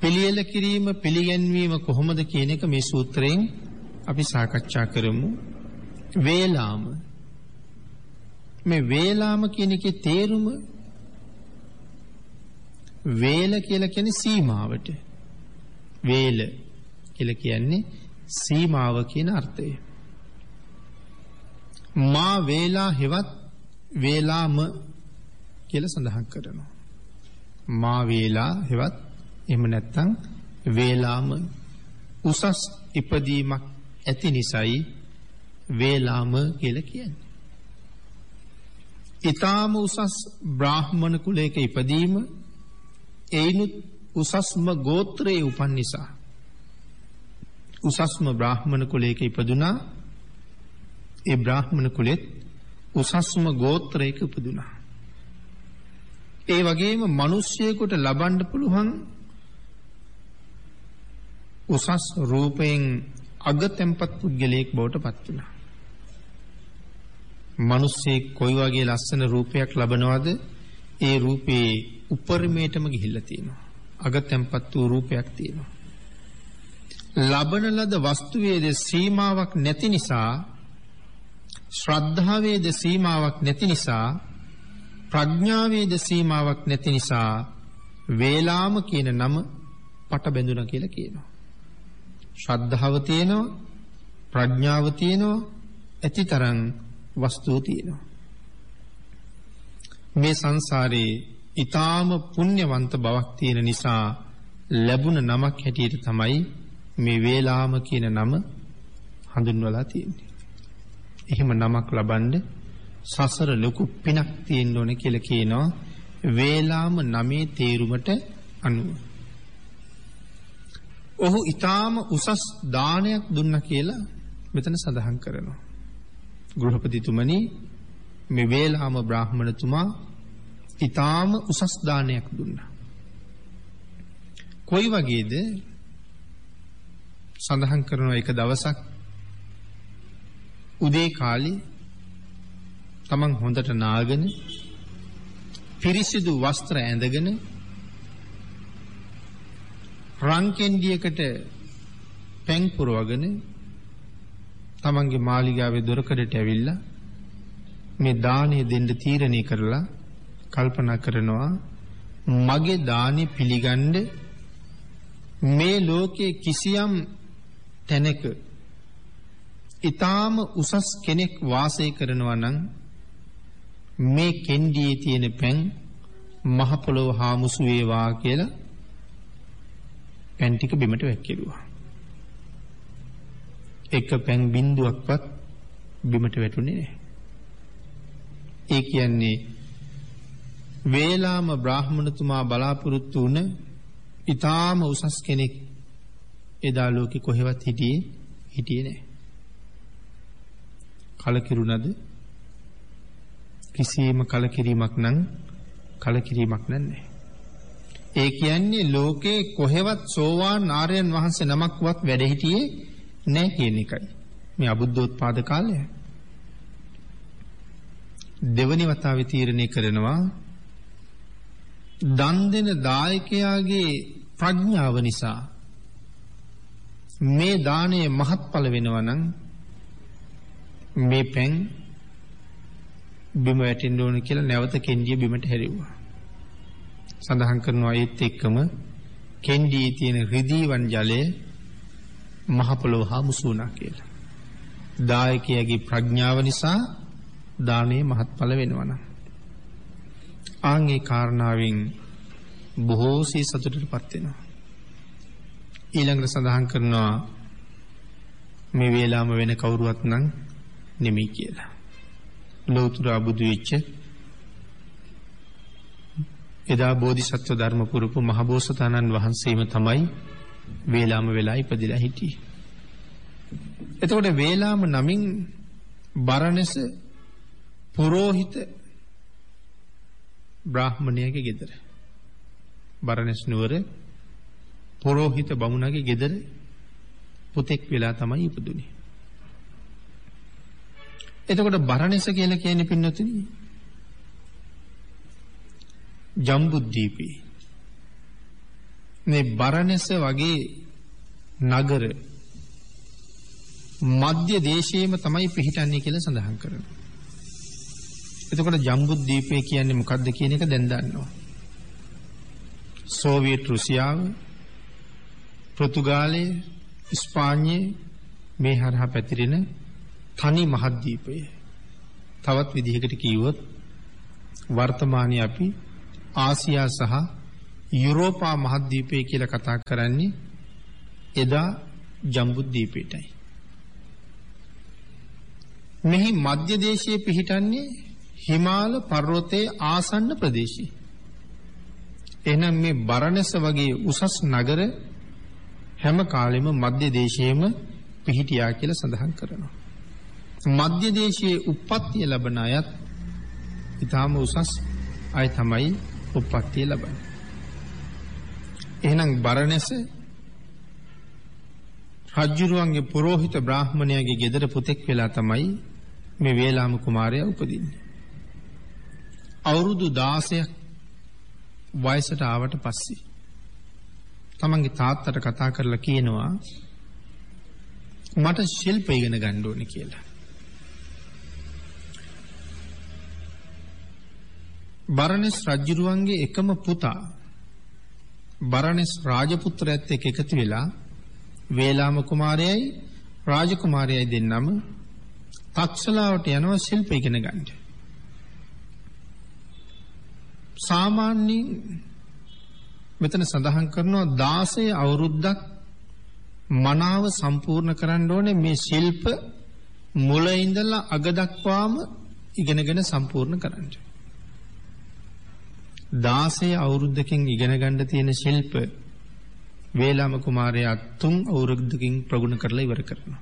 පිළියෙල කිරීම පිළිගැන්වීම කොහොමද කියන එක මේ සූත්‍රයෙන් අපි සාකච්ඡා කරමු. වේලාම මේ වේලාම කියන එකේ තේරුම වේල කියලා කියන්නේ සීමාවට. වේල කියලා කියන්නේ සීමාව කියන අර්ථය. මා වේලා හෙවත් වේලාම කියලා සඳහන් කරනවා. මා වේලා හෙවත් එහෙම නැත්නම් වේලාම උසස් ඉපදීමක් ඇති නිසායි වේලාම කියලා කියන්නේ. ඊටාම උසස් බ්‍රාහ්මණ කුලයක ඉපදීම එයිනුත් උසස්ම ගෝත්‍රයේ උපන් නිසා උසස්ම බ්‍රාහ්මණ කුලයක ඉපදුනා ඒ බ්‍රාහ්මණ කුලෙත් උසස්ම ගෝත්‍රයක ඉපදුනා ඒ වගේම මිනිස්සෙකුට ලබන්න පුළුවන් උසස් රූපයෙන් අගතැම්පත් පුද්ගලයෙක් බවට පත් වුණා. මිනිස්සෙක් කොයි වගේ ලස්සන රූපයක් ලබනවද? ඒ රූපේ උපරිමයටම ගිහිල්ලා තියෙනවා. අගතැම්පත් වූ රූපයක් තියෙනවා. ලබන ලද වස්තුවේද සීමාවක් නැති නිසා ශ්‍රද්ධාවේද සීමාවක් නැති නිසා ප්‍රඥාවේද සීමාවක් නැති නිසා වේලාම කියන නම පට බැඳුන කියලා කියනවා. ශ්‍රද්ධාව තියෙනවා ප්‍රඥාව තියෙනවා ඇති තරම් වස්තුව තියෙනවා. මේ සංසාරේ ඊටාම පුණ්‍යවන්ත බවක් තියෙන නිසා ලැබුණ නමක් හැටියට තමයි මේ වේලාම කියන නම හඳුන්වලා තියෙන්නේ. එහෙම නමක් ලබන්න සසර ලොකු පිනක් තියෙන්න ඕනේ කියලා කියනවා වේලාම නමේ තේරුමට අනුව. ඔහු ඊටාම උසස් දානයක් දුන්න කියලා මෙතන සඳහන් කරනවා. ගෘහපතිතුමනි මේ වේලාම බ්‍රාහ්මණතුමා ඊටාම උසස් දානයක් දුන්නා. කොයි වගේද සඳහන් කරනවා එක දවසක් උදේ කාලේ තමන් හොඳට නාගෙන පිරිසිදු වස්ත්‍ර ඇඳගෙන රංකෙන්ඩියකට පැන් පුරවගෙන තමන්ගේ මාලිගාවේ දොරකඩට ඇවිල්ලා මේ දානය දෙන්න තීරණය කරලා කල්පනා කරනවා මගේ දානි පිළිගන්න මේ ලෝකයේ කිසියම් තැනක ඊටාම උසස් කෙනෙක් වාසය කරනවා නම් මේ කෙන්ඩියේ තියෙන පැන් මහ පොළොව හා මුසු වේවා කියලා පැන් ටික බිමට වැක්කිරුවා. එක පැන් බින්දුවක්වත් බිමට වැටුනේ නැහැ. ඒ කියන්නේ වේලාම බ්‍රාහ්මණතුමා බලාපොරොත්තු වුණ ඊටාම උසස් කෙනෙක් එදා ලෝකෙ කොහෙවත් හිටියේ හිටියේ නැහැ. කලකිරුණද කිසියම් කලකිරීමක් නම් කලකිරීමක් නැහැ. ඒ කියන්නේ ලෝකේ කොහෙවත් සෝවාන් ආර්යයන් වහන්සේ නමක්වත් වැඩ හිටියේ නැහැ කියන එකයි. මේ අබුද්ධෝත්පාද කාලය. දෙවනි වතාවේ තීරණය කරනවා දන් දෙන දායකයාගේ ප්‍රඥාව නිසා මේ දාණය මහත්ඵල වෙනවා නම් මේ පැන් බිම වැටෙන්න ඕන කියලා නැවත කෙන්ඩිය බිමට හැරෙව්වා. සඳහන් කරනවා ඒත් එක්කම කෙන්ඩියේ තියෙන රිදීවන් ජලය මහ පොළොව හා මුසු වුණා කියලා. දායකයාගේ ප්‍රඥාව නිසා දානය මහත්ඵල වෙනවා නම්. ආන් ඒ කාරණාවෙන් බොහෝසේ සතුටටපත් වෙනවා. ඊළඟට සඳහන් කරනවා මේ වේලාම වෙන කවුරුවත් නම් නෙමෙයි කියලා. ලෞතර බුදු වෙච්ච එදා බෝධිසත්ව ධර්ම පුරුපු මහබෝසතාණන් වහන්සේම තමයි වේලාම වෙලා ඉපදිලා හිටියේ. එතකොට වේලාම නමින් බරණැස පුරෝහිත බ්‍රාහ්මණයගේ ගෙදර. බරණැස් නුවර පුරෝහිත බමුණගේ ගෙදර පුතෙක් වෙලා තමයි ඉපදුනේ. එතකොට බරණැස කියලා කියන්නේ පින්නතුනි ජම්බුද්දීපේ මේ බරණැස වගේ නගර මධ්‍ය දේශයේම තමයි පිහිටන්නේ කියලා සඳහන් කරනවා. එතකොට ජම්බුද්දීපේ කියන්නේ මොකක්ද කියන එක දැන් දන්නවා. සෝවියට් රුසියාව, පෘතුගාලය, ස්පාඤ්ඤය මේ හරහා පැතිරෙන තනි මහද්වීපය. තවත් විදිහකට කිව්වොත් වර්තමානයේ අපි ආසියා සහ යුරෝපා මහද්වීපය කියලා කතා කරන්නේ එදා ජම්බුද්වීපයටයි. මෙහි මධ්‍ය දේශයේ පිහිටන්නේ හිමාල පර්වතයේ ආසන්න ප්‍රදේශي. එහෙනම් මේ බරණැස වගේ උසස් නගර හැම කාලෙම මධ්‍ය දේශයේම පිහිටියා කියලා සඳහන් කරනවා. මධ්‍ය දේශයේ උප්පත්තිය ලැබන අයත් ඊටාම උසස් අය තමයි උප්පත්තිය ලබන. එහෙනම් බරණැස රජ්ජුරුවන්ගේ පුරෝහිත බ්‍රාහ්මණයගේ ගෙදර පුතෙක් වෙලා තමයි මේ වේලාම කුමාරය උපදින්නේ. අවුරුදු දාසයක් වයසට ආවට පස්සේ. තමන්ගේ තාත්තට කතා කරලා කියනවා මට ශිල්ප ඉගෙන ගණ්ඩෝන කියලා. බරණෙස් රජ්ජුරුවන්ගේ එකම පුතා බරණෙස් රාජපුත්‍ර ඇත්ත එක එකතු වෙලා වේලාම කුමාරයයි රාජකුමාරයයි දෙන්නම තක්ෂලාවට යනව ශිල්ප ඉගෙන ගණ්ඩ. සාමාන්‍යයෙන් මෙතන සඳහන් කරනවා දාසය අවුරුද්දක් මනාව සම්පූර්ණ කරන්න ඕනේ මේ ශිල්ප මුල ඉඳලා අග දක්වාම ඉගෙනගෙන සම්පූර්ණ කරන්න. 16 අවුරුද්දකින් ඉගෙන ගන්න තියෙන ශිල්ප වේලාම කුමාරයා තුන් අවුරුද්දකින් ප්‍රගුණ කරලා ඉවර කරනවා.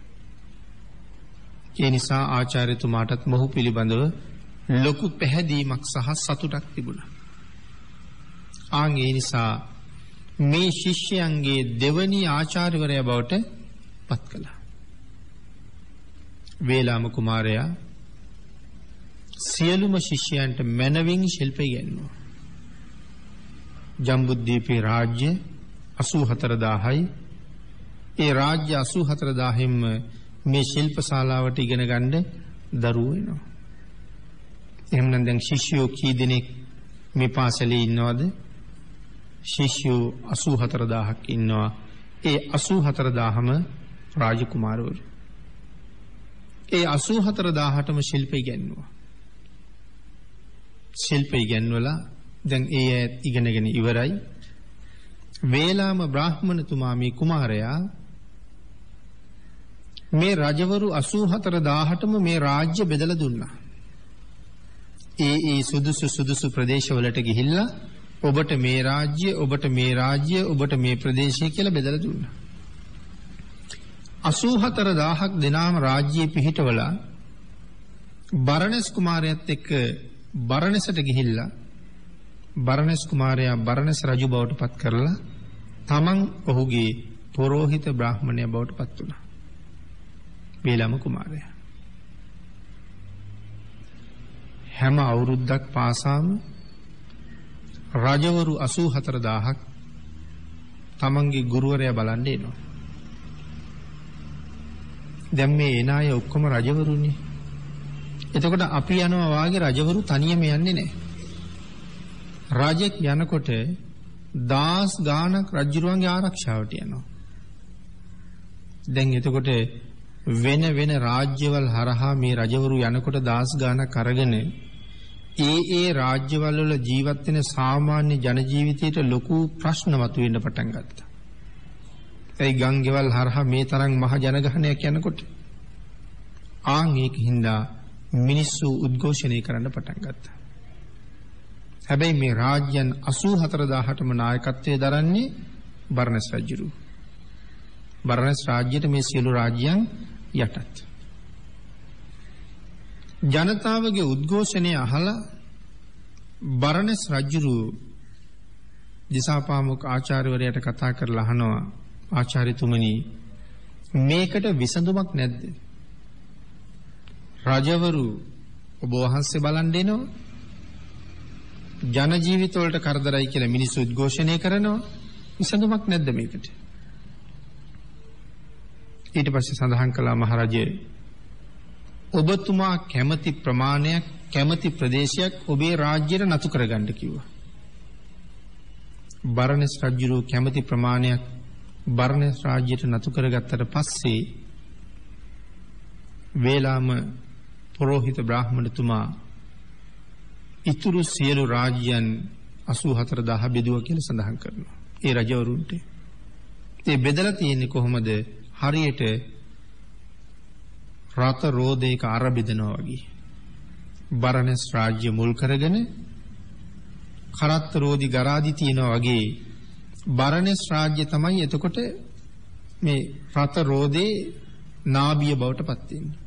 ඒ නිසා ආචාර්යතුමාටත් මොහු පිළිබඳව ලොකු පැහැදීමක් සහ සතුටක් තිබුණා. ආන් ඒ නිසා මේ ශිෂ්‍යයන්ගේ දෙවනි ආචාර්යවරයා බවට පත් කළා. වේලාම කුමාරයා සියලුම ශිෂ්‍යයන්ට මැනවින් ශිල්ප ඉගෙනුවා. ජම්බුද්දීපේ රාජ්‍ය 84000යි. ඒ රාජ්‍ය 84000ෙම මේ ශිල්ප ශාලාවට ඉගෙන ගන්න දරුවෝ එනවා. එහෙමනම් දැන් ශිෂ්‍යෝ කී දෙනෙක් මේ පාසලේ ඉන්නවද? ශිෂ්‍යෝ 84000ක් ඉන්නවා. ඒ 84000ම රාජකුමාරවරු. ඒ 84000ටම ශිල්ප ඉගෙනුවා. ශිල්ප ඉගෙනවලා දැන් ඒ ඇත් ඉගෙනගෙන ඉවරයි. වේලාම බ්‍රාහ්මණතුමා මේ කුමාරයා මේ රජවරු 84000ටම මේ රාජ්‍ය බෙදලා දුන්නා. ඒ ඒ සුදුසු සුදුසු ප්‍රදේශවලට ගිහිල්ලා ඔබට මේ රාජ්‍ය ඔබට මේ රාජ්‍ය ඔබට මේ ප්‍රදේශය කියලා බෙදලා දුන්නා. 84000ක් දෙනාම රාජ්‍යයේ පිහිටවලා බරණස් කුමාරයාත් එක්ක බරණසට ගිහිල්ලා බරණස් කුමාරයා බරණස් රජු බවට පත් කරලා තමන් ඔහුගේ පොරෝහිත බ්‍රාහ්මණය බවට පත් වුණා. වේලම කුමාරයා. හැම අවුරුද්දක් පාසාම රජවරු 84000ක් තමන්ගේ ගුරුවරයා බලන්න එනවා. දැන් මේ එන අය ඔක්කොම රජවරුනේ. එතකොට අපි යනවා වාගේ රජවරු තනියම යන්නේ නැහැ. රජෙක් යනකොට දාස් ගානක් රජුරුවන්ගේ ආරක්ෂාවට යනවා. දැන් එතකොට වෙන වෙන රාජ්‍යවල් හරහා මේ රජවරු යනකොට දාස් ගානක් අරගෙන ඒ ඒ රාජ්‍යවල වල ජීවත් වෙන සාමාන්‍ය ජන ජීවිතයට ලොකු ප්‍රශ්න මතුවෙන්න පටන් ගත්තා. ඒ ගංගෙවල් හරහා මේ තරම් මහ ජනගහනයක් යනකොට ආන් ඒකින්දා මිනිස්සු උද්ඝෝෂණය කරන්න පටන් ගත්තා. හැබැයි මේ රාජ්‍යයන් 84000ටම නායකත්වයේ දරන්නේ බර්ණස් රජුරු. බර්ණස් රාජ්‍යයට මේ සියලු රාජ්‍යයන් යටත්. ජනතාවගේ උද්ඝෝෂණය අහලා බරණස් රජුරු දිසාපාමුක් ආචාර්යවරයාට කතා කරලා අහනවා ආචාර්යතුමනි මේකට විසඳුමක් නැද්ද? රජවරු ඔබ වහන්සේ බලන් දෙනවා ජන ජීවිතවලට කරදරයි කියලා මිනිස්සු උද්ඝෝෂණය කරනවා විසඳුමක් නැද්ද මේකට? ඊට පස්සේ සඳහන් කළා මහරජය ඔබතුමා කැමති ප්‍රමාණයක් කැමති ප්‍රදේශයක් ඔබේ රාජ්‍යයට නතු කරගන්න කිව්වා. බරණස් රජුරෝ කැමති ප්‍රමාණයක් බරණස් රාජ්‍යයට නතු කරගත්තට පස්සේ වේලාම පොරෝහිත බ්‍රාහ්මණතුමා ඉතුරු සියලු රාජ්‍යයන් 84000 බෙදුවා කියලා සඳහන් කරනවා. ඒ රජවරුන්ට. ඒ බෙදලා තියෙන්නේ කොහොමද? හරියට රත රෝදයක අර බෙදනවා වගේ. බරණස් රාජ්‍ය මුල් කරගෙන කරත්ත රෝදි ගරාදි තියනවා වගේ බරණස් රාජ්‍ය තමයි එතකොට මේ රත රෝදේ නාභිය බවට පත් වෙන්නේ.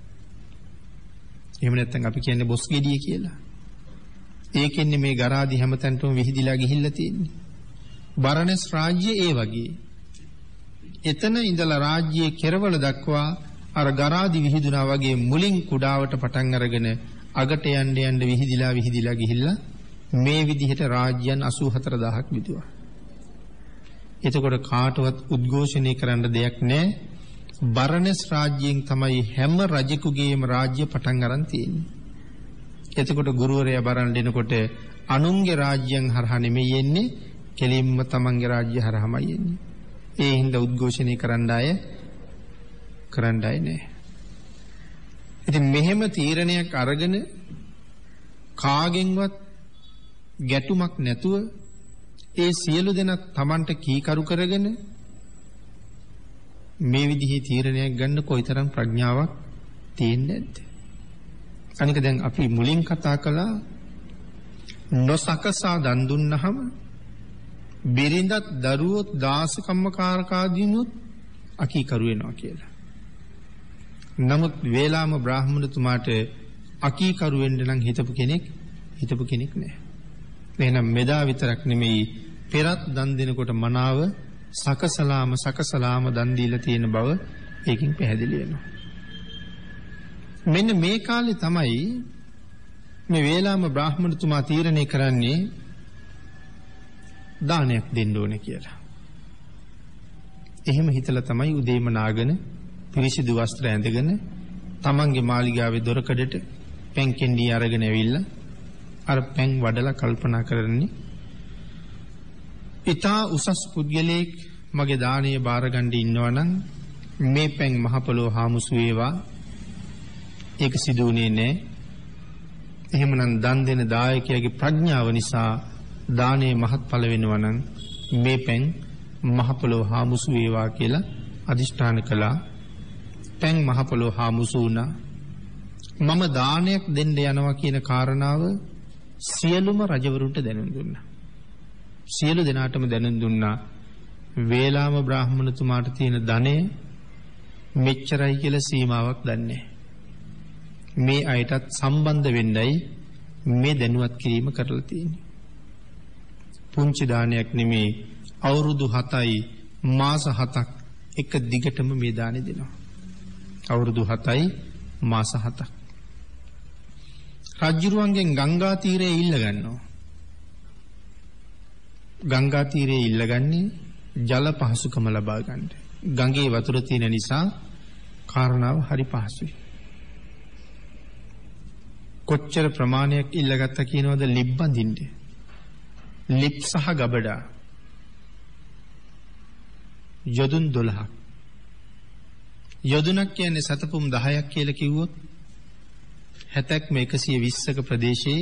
එහෙම නැත්නම් අපි කියන්නේ බොස් ගෙඩිය කියලා. ඒකෙන්නේ මේ ගරාදි හැමතැනටම විහිදිලා ගිහිල්ලා තියෙන්නේ. බරණස් රාජ්‍ය ඒ වගේ. එතන ඉඳලා රාජ්‍යයේ කෙරවල දක්වා අර ගරාදි විහිදුනා වගේ මුලින් කුඩාවට පටන් අරගෙන අගට යන්න යන්න විහිදිලා විහිදිලා ගිහිල්ලා මේ විදිහට රාජ්‍යයන් 84000ක් විදුවා. එතකොට කාටවත් උද්ඝෝෂණය කරන්න දෙයක් නැහැ. බරණස් රාජ්‍යයෙන් තමයි හැම රජෙකුගේම රාජ්‍ය පටන් අරන් තියෙන්නේ. එතකොට ගුරුවරයා බරන් දෙනකොට අනුන්ගේ රාජ්‍යයන් හරහා නෙමෙයි එන්නේ කෙලින්ම තමන්ගේ රාජ්‍ය හරහාමයි එන්නේ. ඒ හින්දා උද්ඝෝෂණය කරන්න අය කරන්න අය නෑ. ඉතින් මෙහෙම තීරණයක් අරගෙන කාගෙන්වත් ගැටුමක් නැතුව ඒ සියලු දෙනා Tamanට කීකරු කරගෙන මේ විදිහේ තීරණයක් ගන්න කොයිතරම් ප්‍රඥාවක් තියෙන්නේ නැද්ද? අනික දැන් අපි මුලින් කතා කළා නොසකසා දන් දුන්නහම බිරිඳත් දරුවොත් දාසකම්මකාරකාදීනුත් අකීකරු වෙනවා කියලා. නමුත් වේලාම බ්‍රාහ්මණතුමාට අකීකරු වෙන්න නම් හිතපු කෙනෙක් හිතපු කෙනෙක් නෑ. එහෙනම් මෙදා විතරක් නෙමෙයි පෙරත් දන් දෙනකොට මනාව සකසලාම සකසලාම දන් දීලා තියෙන බව ඒකින් පැහැදිලි වෙනවා. මෙන්න මේ කාලේ තමයි මේ වේලාම බ්‍රාහ්මණතුමා තීරණය කරන්නේ දානයක් දෙන්න ඕනේ කියලා. එහෙම හිතලා තමයි උදේම නාගෙන පිරිසිදු වස්ත්‍ර ඇඳගෙන තමන්ගේ මාලිගාවේ දොරකඩට පැන් කෙන්ඩි අරගෙන ඇවිල්ලා අර පැන් වඩලා කල්පනා කරන්නේ ඊතා උසස් පුද්ගලයෙක් මගේ දානීය බාරගන්න ඉන්නවනම් මේ පැන් මහපොළොව හාමුසු වේවා ඒක සිදු වුණේ නැහැ. එහෙමනම් දන් දෙන දායකයාගේ ප්‍රඥාව නිසා දානයේ මහත්ඵල වෙනවා නම් මේ පැන් මහ පොළොව හාමුසු වේවා කියලා අදිෂ්ඨාන කළා. පැන් මහ පොළොව හාමුසු වුණා. මම දානයක් දෙන්න යනවා කියන කාරණාව සියලුම රජවරුන්ට දැනුම් දුන්නා. සියලු දෙනාටම දැනුම් දුන්නා. වේලාම බ්‍රාහ්මණතුමාට තියෙන ධනය මෙච්චරයි කියලා සීමාවක් දන්නේ මේ අයටත් සම්බන්ධ වෙන්නයි මේ දැනුවත් කිරීම කරලා තියෙන්නේ. පුංචි දානයක් නෙමේ අවුරුදු 7යි මාස 7ක් එක දිගටම මේ දානෙ දෙනවා. අවුරුදු 7යි මාස 7ක්. රජ්ජුරුවන්ගෙන් ගංගා තීරයේ ඉල්ල ගන්නවා. ගංගා තීරයේ ඉල්ලගන්නේ ජල පහසුකම ලබා ගන්න. ගඟේ වතුර තියෙන නිසා කාරණාව හරි පහසුයි. කොච්චර ප්‍රමාණයක් ඉල්ලගත්ත කියනවද ලිප් බඳින්න. ලිප් සහ ගබඩා. යොදුන් 12ක්. යොදුනක් කියන්නේ සතපුම් 10ක් කියලා කිව්වොත් 70ක්ම 120ක ප්‍රදේශයේ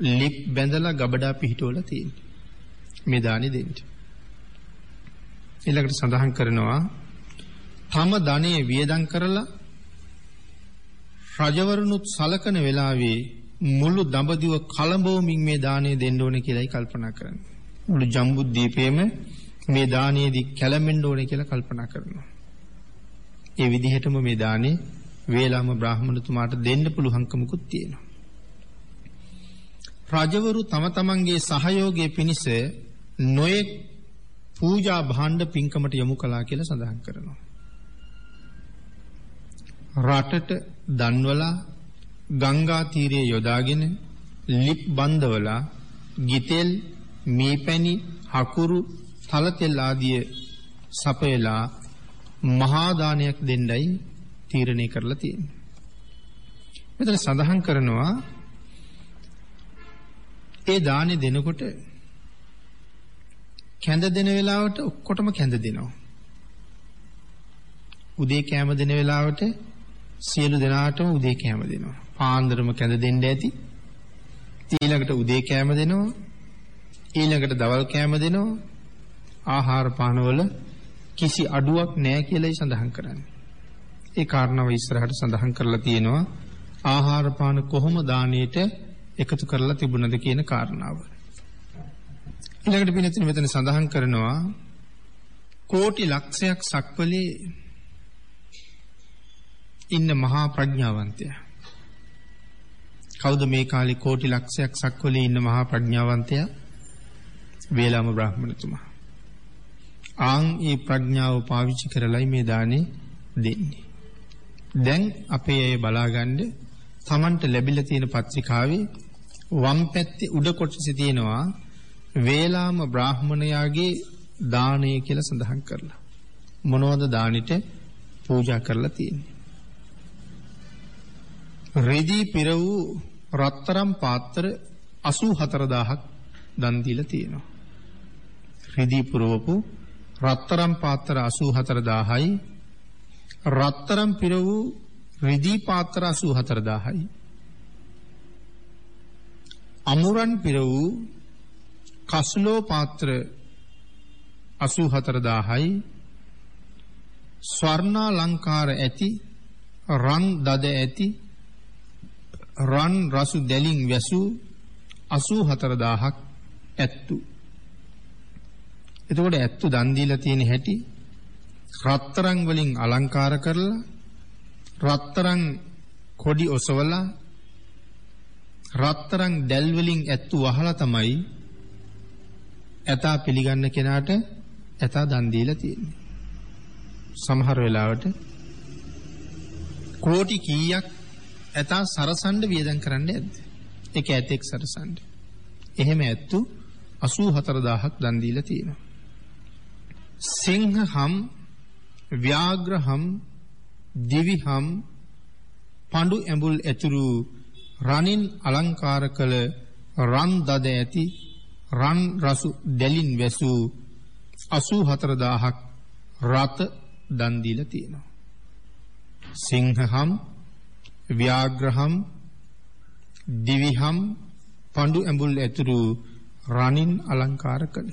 ලිප් බැඳලා ගබඩා පිහිටවලා තියෙනවා. මේ දානි දෙන්න. ඊළඟට සඳහන් කරනවා තම ධනෙ වියදම් කරලා රජවරුනුත් සලකන වෙලාවේ මුළු දඹදිව කලඹවමින් මේ දාණය දෙන්න ඕනේ කියලායි කල්පනා කරන්නේ. මුළු ජම්බුද්වීපයේම මේ දානයේදී කැළඹෙන්න ඕනේ කියලා කල්පනා කරනවා. ඒ විදිහටම මේ දානේ වේලාම බ්‍රාහ්මණතුමාට දෙන්න පුළුවන්කමකුත් තියෙනවා. රජවරු තම තමන්ගේ සහයෝගය පිණිස නොයෙක් පූජා භාණ්ඩ පින්කමට යොමු කළා කියලා සඳහන් කරනවා. රටට දන්වලා ගංගා තීරයේ යොදාගෙන ලිප් බන්දවලා ගිතෙල් මීපැණි හකුරු තලතෙල් ආදිය සපයලා මහා දානයක් දෙන්නයි තීරණය කරලා තියෙන්නේ. මෙතන සඳහන් කරනවා ඒ දානේ දෙනකොට කැඳ දෙන වෙලාවට ඔක්කොටම කැඳ දෙනවා. උදේ කෑම දෙන වෙලාවට සියලු දෙනාටම උදේ කෑම දෙනවා. පාන්දරම කැඳ දෙන්න ඇති. ඊළඟට උදේ කෑම දෙනවා. ඊළඟට දවල් කෑම දෙනවා. ආහාර පානවල කිසි අඩුවක් නැහැ කියලායි සඳහන් කරන්නේ. ඒ කාරණාව ඉස්සරහට සඳහන් කරලා තියෙනවා. ආහාර පාන කොහොම දාණයට එකතු කරලා තිබුණද කියන කාරණාව. ඊළඟට පිළිතුරු මෙතන සඳහන් කරනවා කෝටි ලක්ෂයක් සක්වලේ ඉන්න මහා ප්‍රඥාවන්තයා. කවුද මේ කාලේ කෝටි ලක්ෂයක් සක්වලේ ඉන්න මහා ප්‍රඥාවන්තයා වේලාම බ්‍රාහ්මණතුමා. ආන් ඒ ප්‍රඥාව පාවිච්චි කරලයි මේ දානේ දෙන්නේ. දැන් අපේ අය බලාගන්න තමන්ට ලැබිලා තියෙන පත්‍රිකාවේ වම් පැත්තේ උඩ කොටසේ තියෙනවා වේලාම බ්‍රාහ්මණයාගේ දානය කියලා සඳහන් කරලා. මොනවද දානෙට පූජා කරලා තියෙන්නේ? රෙදි පෙර වූ රත්තරම් පාත්‍ර 84000ක් දන් දීලා තියෙනවා. රෙදි පුරවපු රත්තරම් පාත්‍ර 84000යි රත්තරම් පෙර වූ රෙදි පාත්‍ර 84000යි අමුරන් පෙර වූ කස්ලෝ පාත්‍ර 84000යි ස්වර්ණාලංකාර ඇති රන් දද ඇති රන් රසු දැලින් වැසූ 84000ක් ඇත්තු. එතකොට ඇත්තු දන් දීලා තියෙන හැටි රත්තරන් වලින් අලංකාර කරලා රත්තරන් කොඩි ඔසවලා රත්තරන් දැල් වලින් ඇත්තු වහලා තමයි ඇතා පිළිගන්න කෙනාට ඇතා දන් දීලා තියෙන්නේ. සමහර වෙලාවට කෝටි කීයක් ඇතා සරසන්ඩ වියදන් කරන්න ඇද. එක ඇතෙක් සරසන්ඩ. එහෙම ඇත්තු අසූ හතරදාහක් දන්දීල තියෙනවා. සිංහ හම් ව්‍යාග්‍රහම් දිවිහම් පඩු ඇඹුල් ඇතුරු රනින් අලංකාර කළ රන් දද ඇති රන් රසු දැලින් වැසූ අසූ හතරදාහක් රත දන්දීල තියෙනවා. සිංහහම් ව්‍යාග්‍රහම් දිවිහම් පඩු ඇඹුල් ඇතුරු රනින් අලංකාර කළ.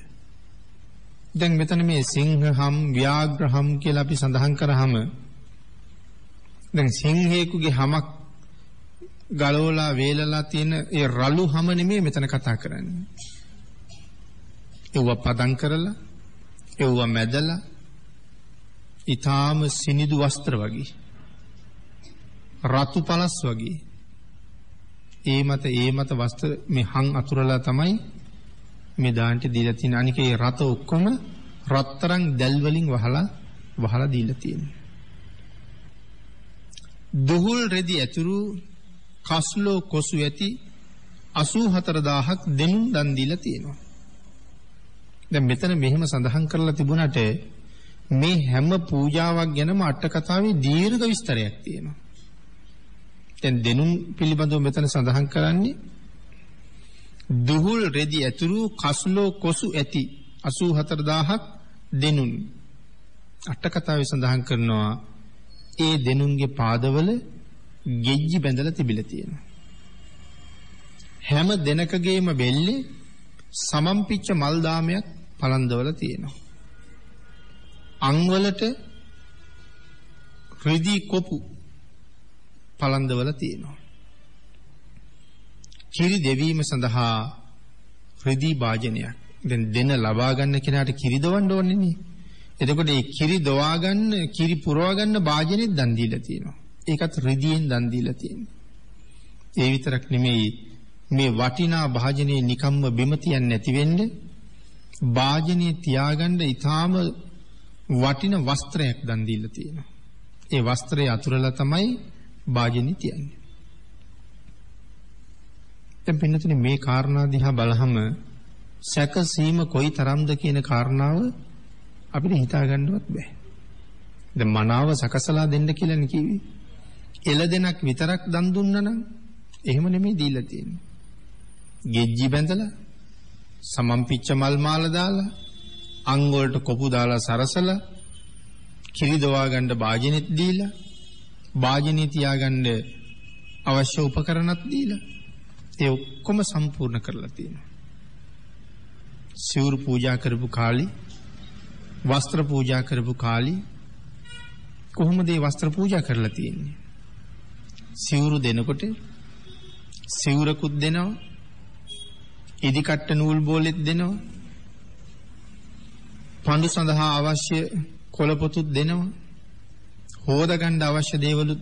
දැන් මෙතන මේ සිංහහම් ව්‍යාග්‍රහම් කියලා අපි සඳහන් කරාම දැන් සිංහයෙකුගේ හමක් ගලවලා වේලලා තියෙන ඒ රළු හැම නෙමෙයි මෙතන කතා කරන්නේ. ඒව පදම් කරලා ඒව මැදලා ඊටාම සිනිදු වස්ත්‍ර වගේ රතු පලස් වගේ. ඒ මත ඒ මත වස්ත්‍ර මේ හං අතුරලා තමයි මේ දාන්ට දීලා තියෙන අනික ඒ රත ඔක්කොම රත්තරන් දැල් වලින් වහලා වහලා දීලා තියෙනවා. දුහුල් රෙදි ඇතුරු කස්ලෝ කොසු ඇති 84000ක් දෙනුම් දන් දීලා තියෙනවා. දැන් මෙතන මෙහෙම සඳහන් කරලා තිබුණාට මේ හැම පූජාවක් ගැනම අට කතාවේ දීර්ඝ විස්තරයක් තියෙනවා. දැන් දෙනුම් පිළිබඳව මෙතන සඳහන් කරන්නේ දුහුල් රෙදි ඇතුරු කස්ලෝ කොසු ඇති 84000ක් දෙනුන්. අට කතාවේ සඳහන් කරනවා ඒ දෙනුන්ගේ පාදවල ගෙජ්ජි බැඳලා තිබිලා තියෙනවා. හැම දෙනකගේම බෙල්ලේ සමම්පිච්ච මල් දාමයක් පලන්දවල තියෙනවා. අංවලට රිදී කොපු පලන්දවල තියෙනවා. කිරි දෙවීම සඳහා රිදී භාජනයක්. දැන් දෙන ලබා ගන්න කෙනාට කිරි දවන්න ඕනේ නේ. එතකොට මේ කිරි දවා ගන්න, කිරි පුරවා ගන්න භාජනෙත් දන් දීලා තියෙනවා. ඒකත් රිදීෙන් දන් දීලා තියෙනවා. ඒ විතරක් නෙමෙයි මේ වටිනා භාජනයේ නිකම්ම බිම තියන්නේ නැති වෙන්නේ භාජනයේ තියාගන්න ඊටාම වටින වස්ත්‍රයක් දන් දීලා තියෙනවා. ඒ වස්ත්‍රය අතුරලා තමයි භාජනය තියන්නේ. දැන් පින්නතුනේ මේ කාරණා දිහා බලහම සැකසීම කොයි තරම්ද කියන කාරණාව අපිට හිතා ගන්නවත් බෑ. දැන් මනාව සකසලා දෙන්න කියලා කිව්වේ. එළදෙනක් විතරක් දන් දුන්නා නම් එහෙම නෙමෙයි දීලා තියෙන්නේ. ගෙජ්ජි බැඳලා සමම්පිච්ච මල් මාල දාලා අං වලට කොපු දාලා සරසලා කිරි දවා ගන්න වාජනෙත් දීලා වාජනේ තියාගන්න අවශ්‍ය උපකරණත් දීලා ඒ ඔක්කොම සම්පූර්ණ කරලා තියෙනවා. සිවුරු පූජා කරපු කාලි වස්ත්‍ර පූජා කරපු කාලි කොහොමද මේ වස්ත්‍ර පූජා කරලා තියෙන්නේ? සිවුරු දෙනකොට සිවුරකුත් දෙනවා ඉදි කට්ට නූල් බෝලෙත් දෙනවා පඳු සඳහා අවශ්‍ය කොළපොතුත් දෙනවා හෝදගන්න අවශ්‍ය දේවලුත්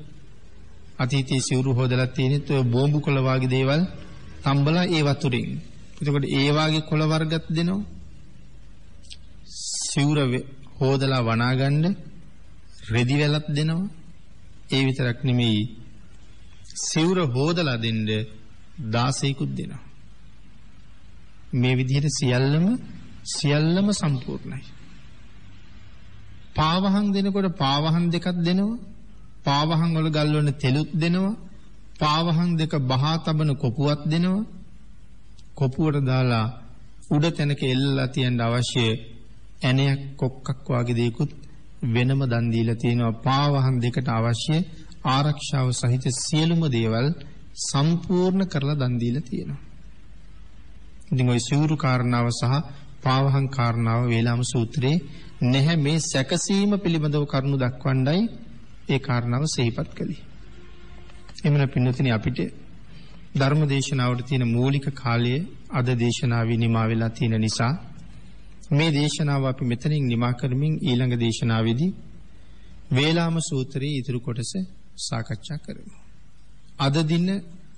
අතීතයේ සිවුරු හොදලා තියෙනෙත් ඔය බෝම්බු කොළ වගේ දේවල් තම්බලා ඒ වතුරින්. එතකොට ඒ වගේ කොළ වර්ගත් දෙනවා. සිවුර හොදලා වනාගන්න රෙදි වැලක් දෙනවා. ඒ විතරක් නෙමෙයි සිවුර හොදලා දෙන්න 16කුත් දෙනවා. මේ විදිහට සියල්ලම සියල්ලම සම්පූර්ණයි. පාවහන් දෙනකොට පාවහන් දෙකක් දෙනවා. පාවහන් වල ගල්වන තෙලුත් දෙනවා. පාවහන් දෙක බහා තබන කොපුවක් දෙනවා. කොපුවට දාලා උඩ තැනක එල්ලලා තියන්න අවශ්‍ය ඇණයක් කොක්කක් වගේ දෙයක්ත් වෙනම දන් දීලා තියෙනවා. පාවහන් දෙකට අවශ්‍ය ආරක්ෂාව සහිත සියලුම දේවල් සම්පූර්ණ කරලා දන් දීලා තියෙනවා. ඉතින් ওই සිවුරු කාරණාව සහ පාවහන් කාරණාව වේලාම සූත්‍රයේ නැහැ මේ සැකසීම පිළිබඳව කරුණු දක්වන්නයි ඒ කාරණාව සිහිපත් කළේ. එමන පින්නතිනි අපිට ධර්ම දේශනාවට තියෙන මූලික කාලය අද දේශනාවේ නිමා වෙලා තියෙන නිසා මේ දේශනාව අපි මෙතනින් නිමා කරමින් ඊළඟ දේශනාවේදී වේලාම සූත්‍රයේ ඉතුරු කොටස සාකච්ඡා කරමු. අද දින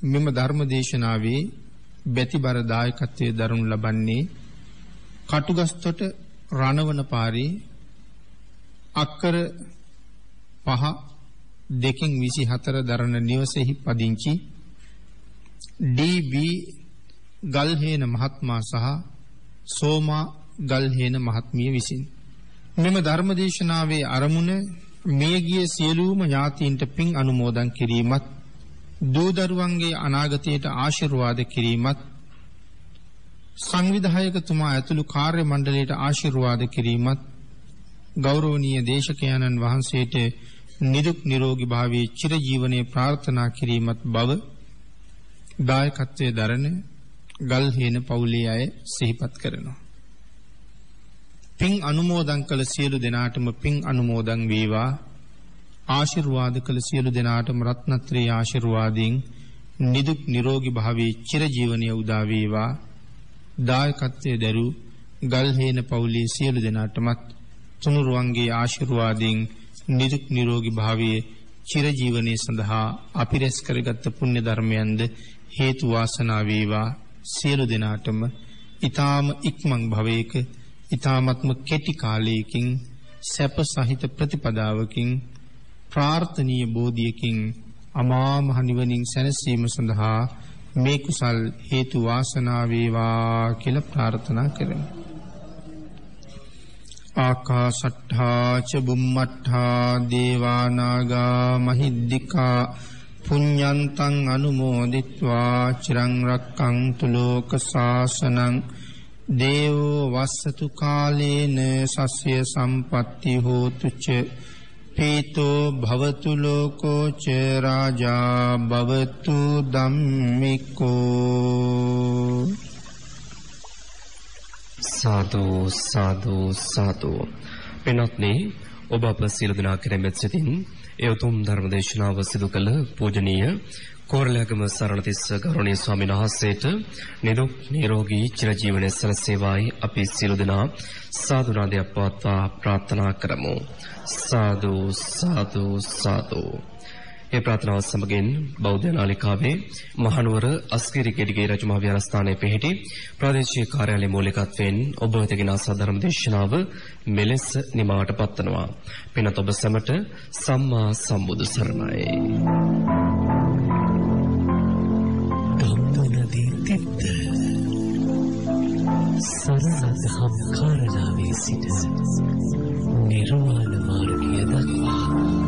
මෙම ධර්ම දේශනාවේ බැතිබර දායකත්වයේ දරනු ලබන්නේ කටුගස්තොට රණවන පාරේ අක්කර පහ දෙකින් විසි හතර දරණ නිවසෙහි පදිංචි ඩී.බී. ගල්හේන මහත්මා සහ සෝමා ගල්හේන මහත්මිය විසින්. මෙම ධර්මදේශනාවේ අරමුණ මියගිය සියලුම ඥාතීන්ට පින් අනුමෝදන් කිරීමත් දූදරුවන්ගේ අනාගතයට ආශිර්වාද කිරීමත් සංවිධායකතුමා ඇතුළු කාර්ය මණ්ඩලයට ආශිර්වාද කිරීමත් ගෞරවනීය දේශකයන්න් වහන්සේට නිදුක් නිරෝගී භාවයේ චිරජීවනයේ ප්‍රාර්ථනා කිරීමත් බව දායකත්වයේ දරන ගල්හේන පවුලේ අය සිහිපත් කරනවා. පින් අනුමෝදන් කළ සියලු දෙනාටම පින් අනුමෝදන් වේවා. ආශිර්වාද කළ සියලු දෙනාටම රත්නත්‍රී ආශිර්වාදයෙන් නිදුක් නිරෝගී භාවයේ චිරජීවනයේ උදා වේවා. දායකත්වයේ දරු ගල්හේන පවුලේ සියලු දෙනාටමත් තුනුරුවන්ගේ ආශිර්වාදයෙන් නිදුක් නිරෝගී භාවයේ චිරජීවනයේ සඳහා අපි රැස් කරගත් පුණ්‍ය ධර්මයන්ද හේතු වාසනා වේවා. සියලු දෙනාටම ඊ타ම ඉක්මන් භවයක ඊ타මත්ම කෙටි කාලයකින් සැප සහිත ප්‍රතිපදාවකින් ප්‍රාර්ථනීය බෝධියකින් අමා මහ නිවනින් සැනසීම සඳහා මේ කුසල් හේතු වාසනා වේවා කියලා ප්‍රාර්ථනා කරමු. ආකාශට්ඨා ච බුම්මට්ඨා දේවා නාග මහිද්దికා පුඤ්ඤන්තං අනුමෝදිත්වා චිරං රක්ඛන්තු ලෝක සාසනං දේවෝ වස්සතු කාලේන සස්ය සම්පatti හෝතු ච පීතෝ භවතු ලෝකෝ ච රාජා භවතු ධම්මිකෝ। සාදු සාදු සාදු। වෙනත්නි ඔබ අප සියලු දෙනා කෙරෙහිත් සිටින් ඒ උතුම් ධර්ම දේශනාව සිදු කළ පූජනීය කෝරළයාගම සරණතිස්ස ගෞරවනීය ස්වාමීන් වහන්සේට නිරුක් නිරෝගී චිරජීවනයේ සලසේවායි අපි සියලු දෙනා සාදු නාදයක් පවත්වා ප්‍රාර්ථනා කරමු। සාදු සාදු සාදු ඒ ප්‍රාර්ථනාව සමගින් බෞද්ධ නාලිකාවේ මහනුවර අස්කිරි ගෙඩිගේ රජමහ විහාරස්ථානයේ පිහිටි ප්‍රාදේශීය කාර්යාලයේ මූලිකත්වයෙන් ඔබ වෙතගෙන සාධර්ම දේශනාව මෙලෙස නිමාවට පත්වනවා. පිනත් ඔබ සැමට සම්මා සම්බුදු සරණයි. ධම්මනදී තිත්ත සරණ දහම් කාරණාවේ සිට නිර්වාණ මාර්ගය දක්වා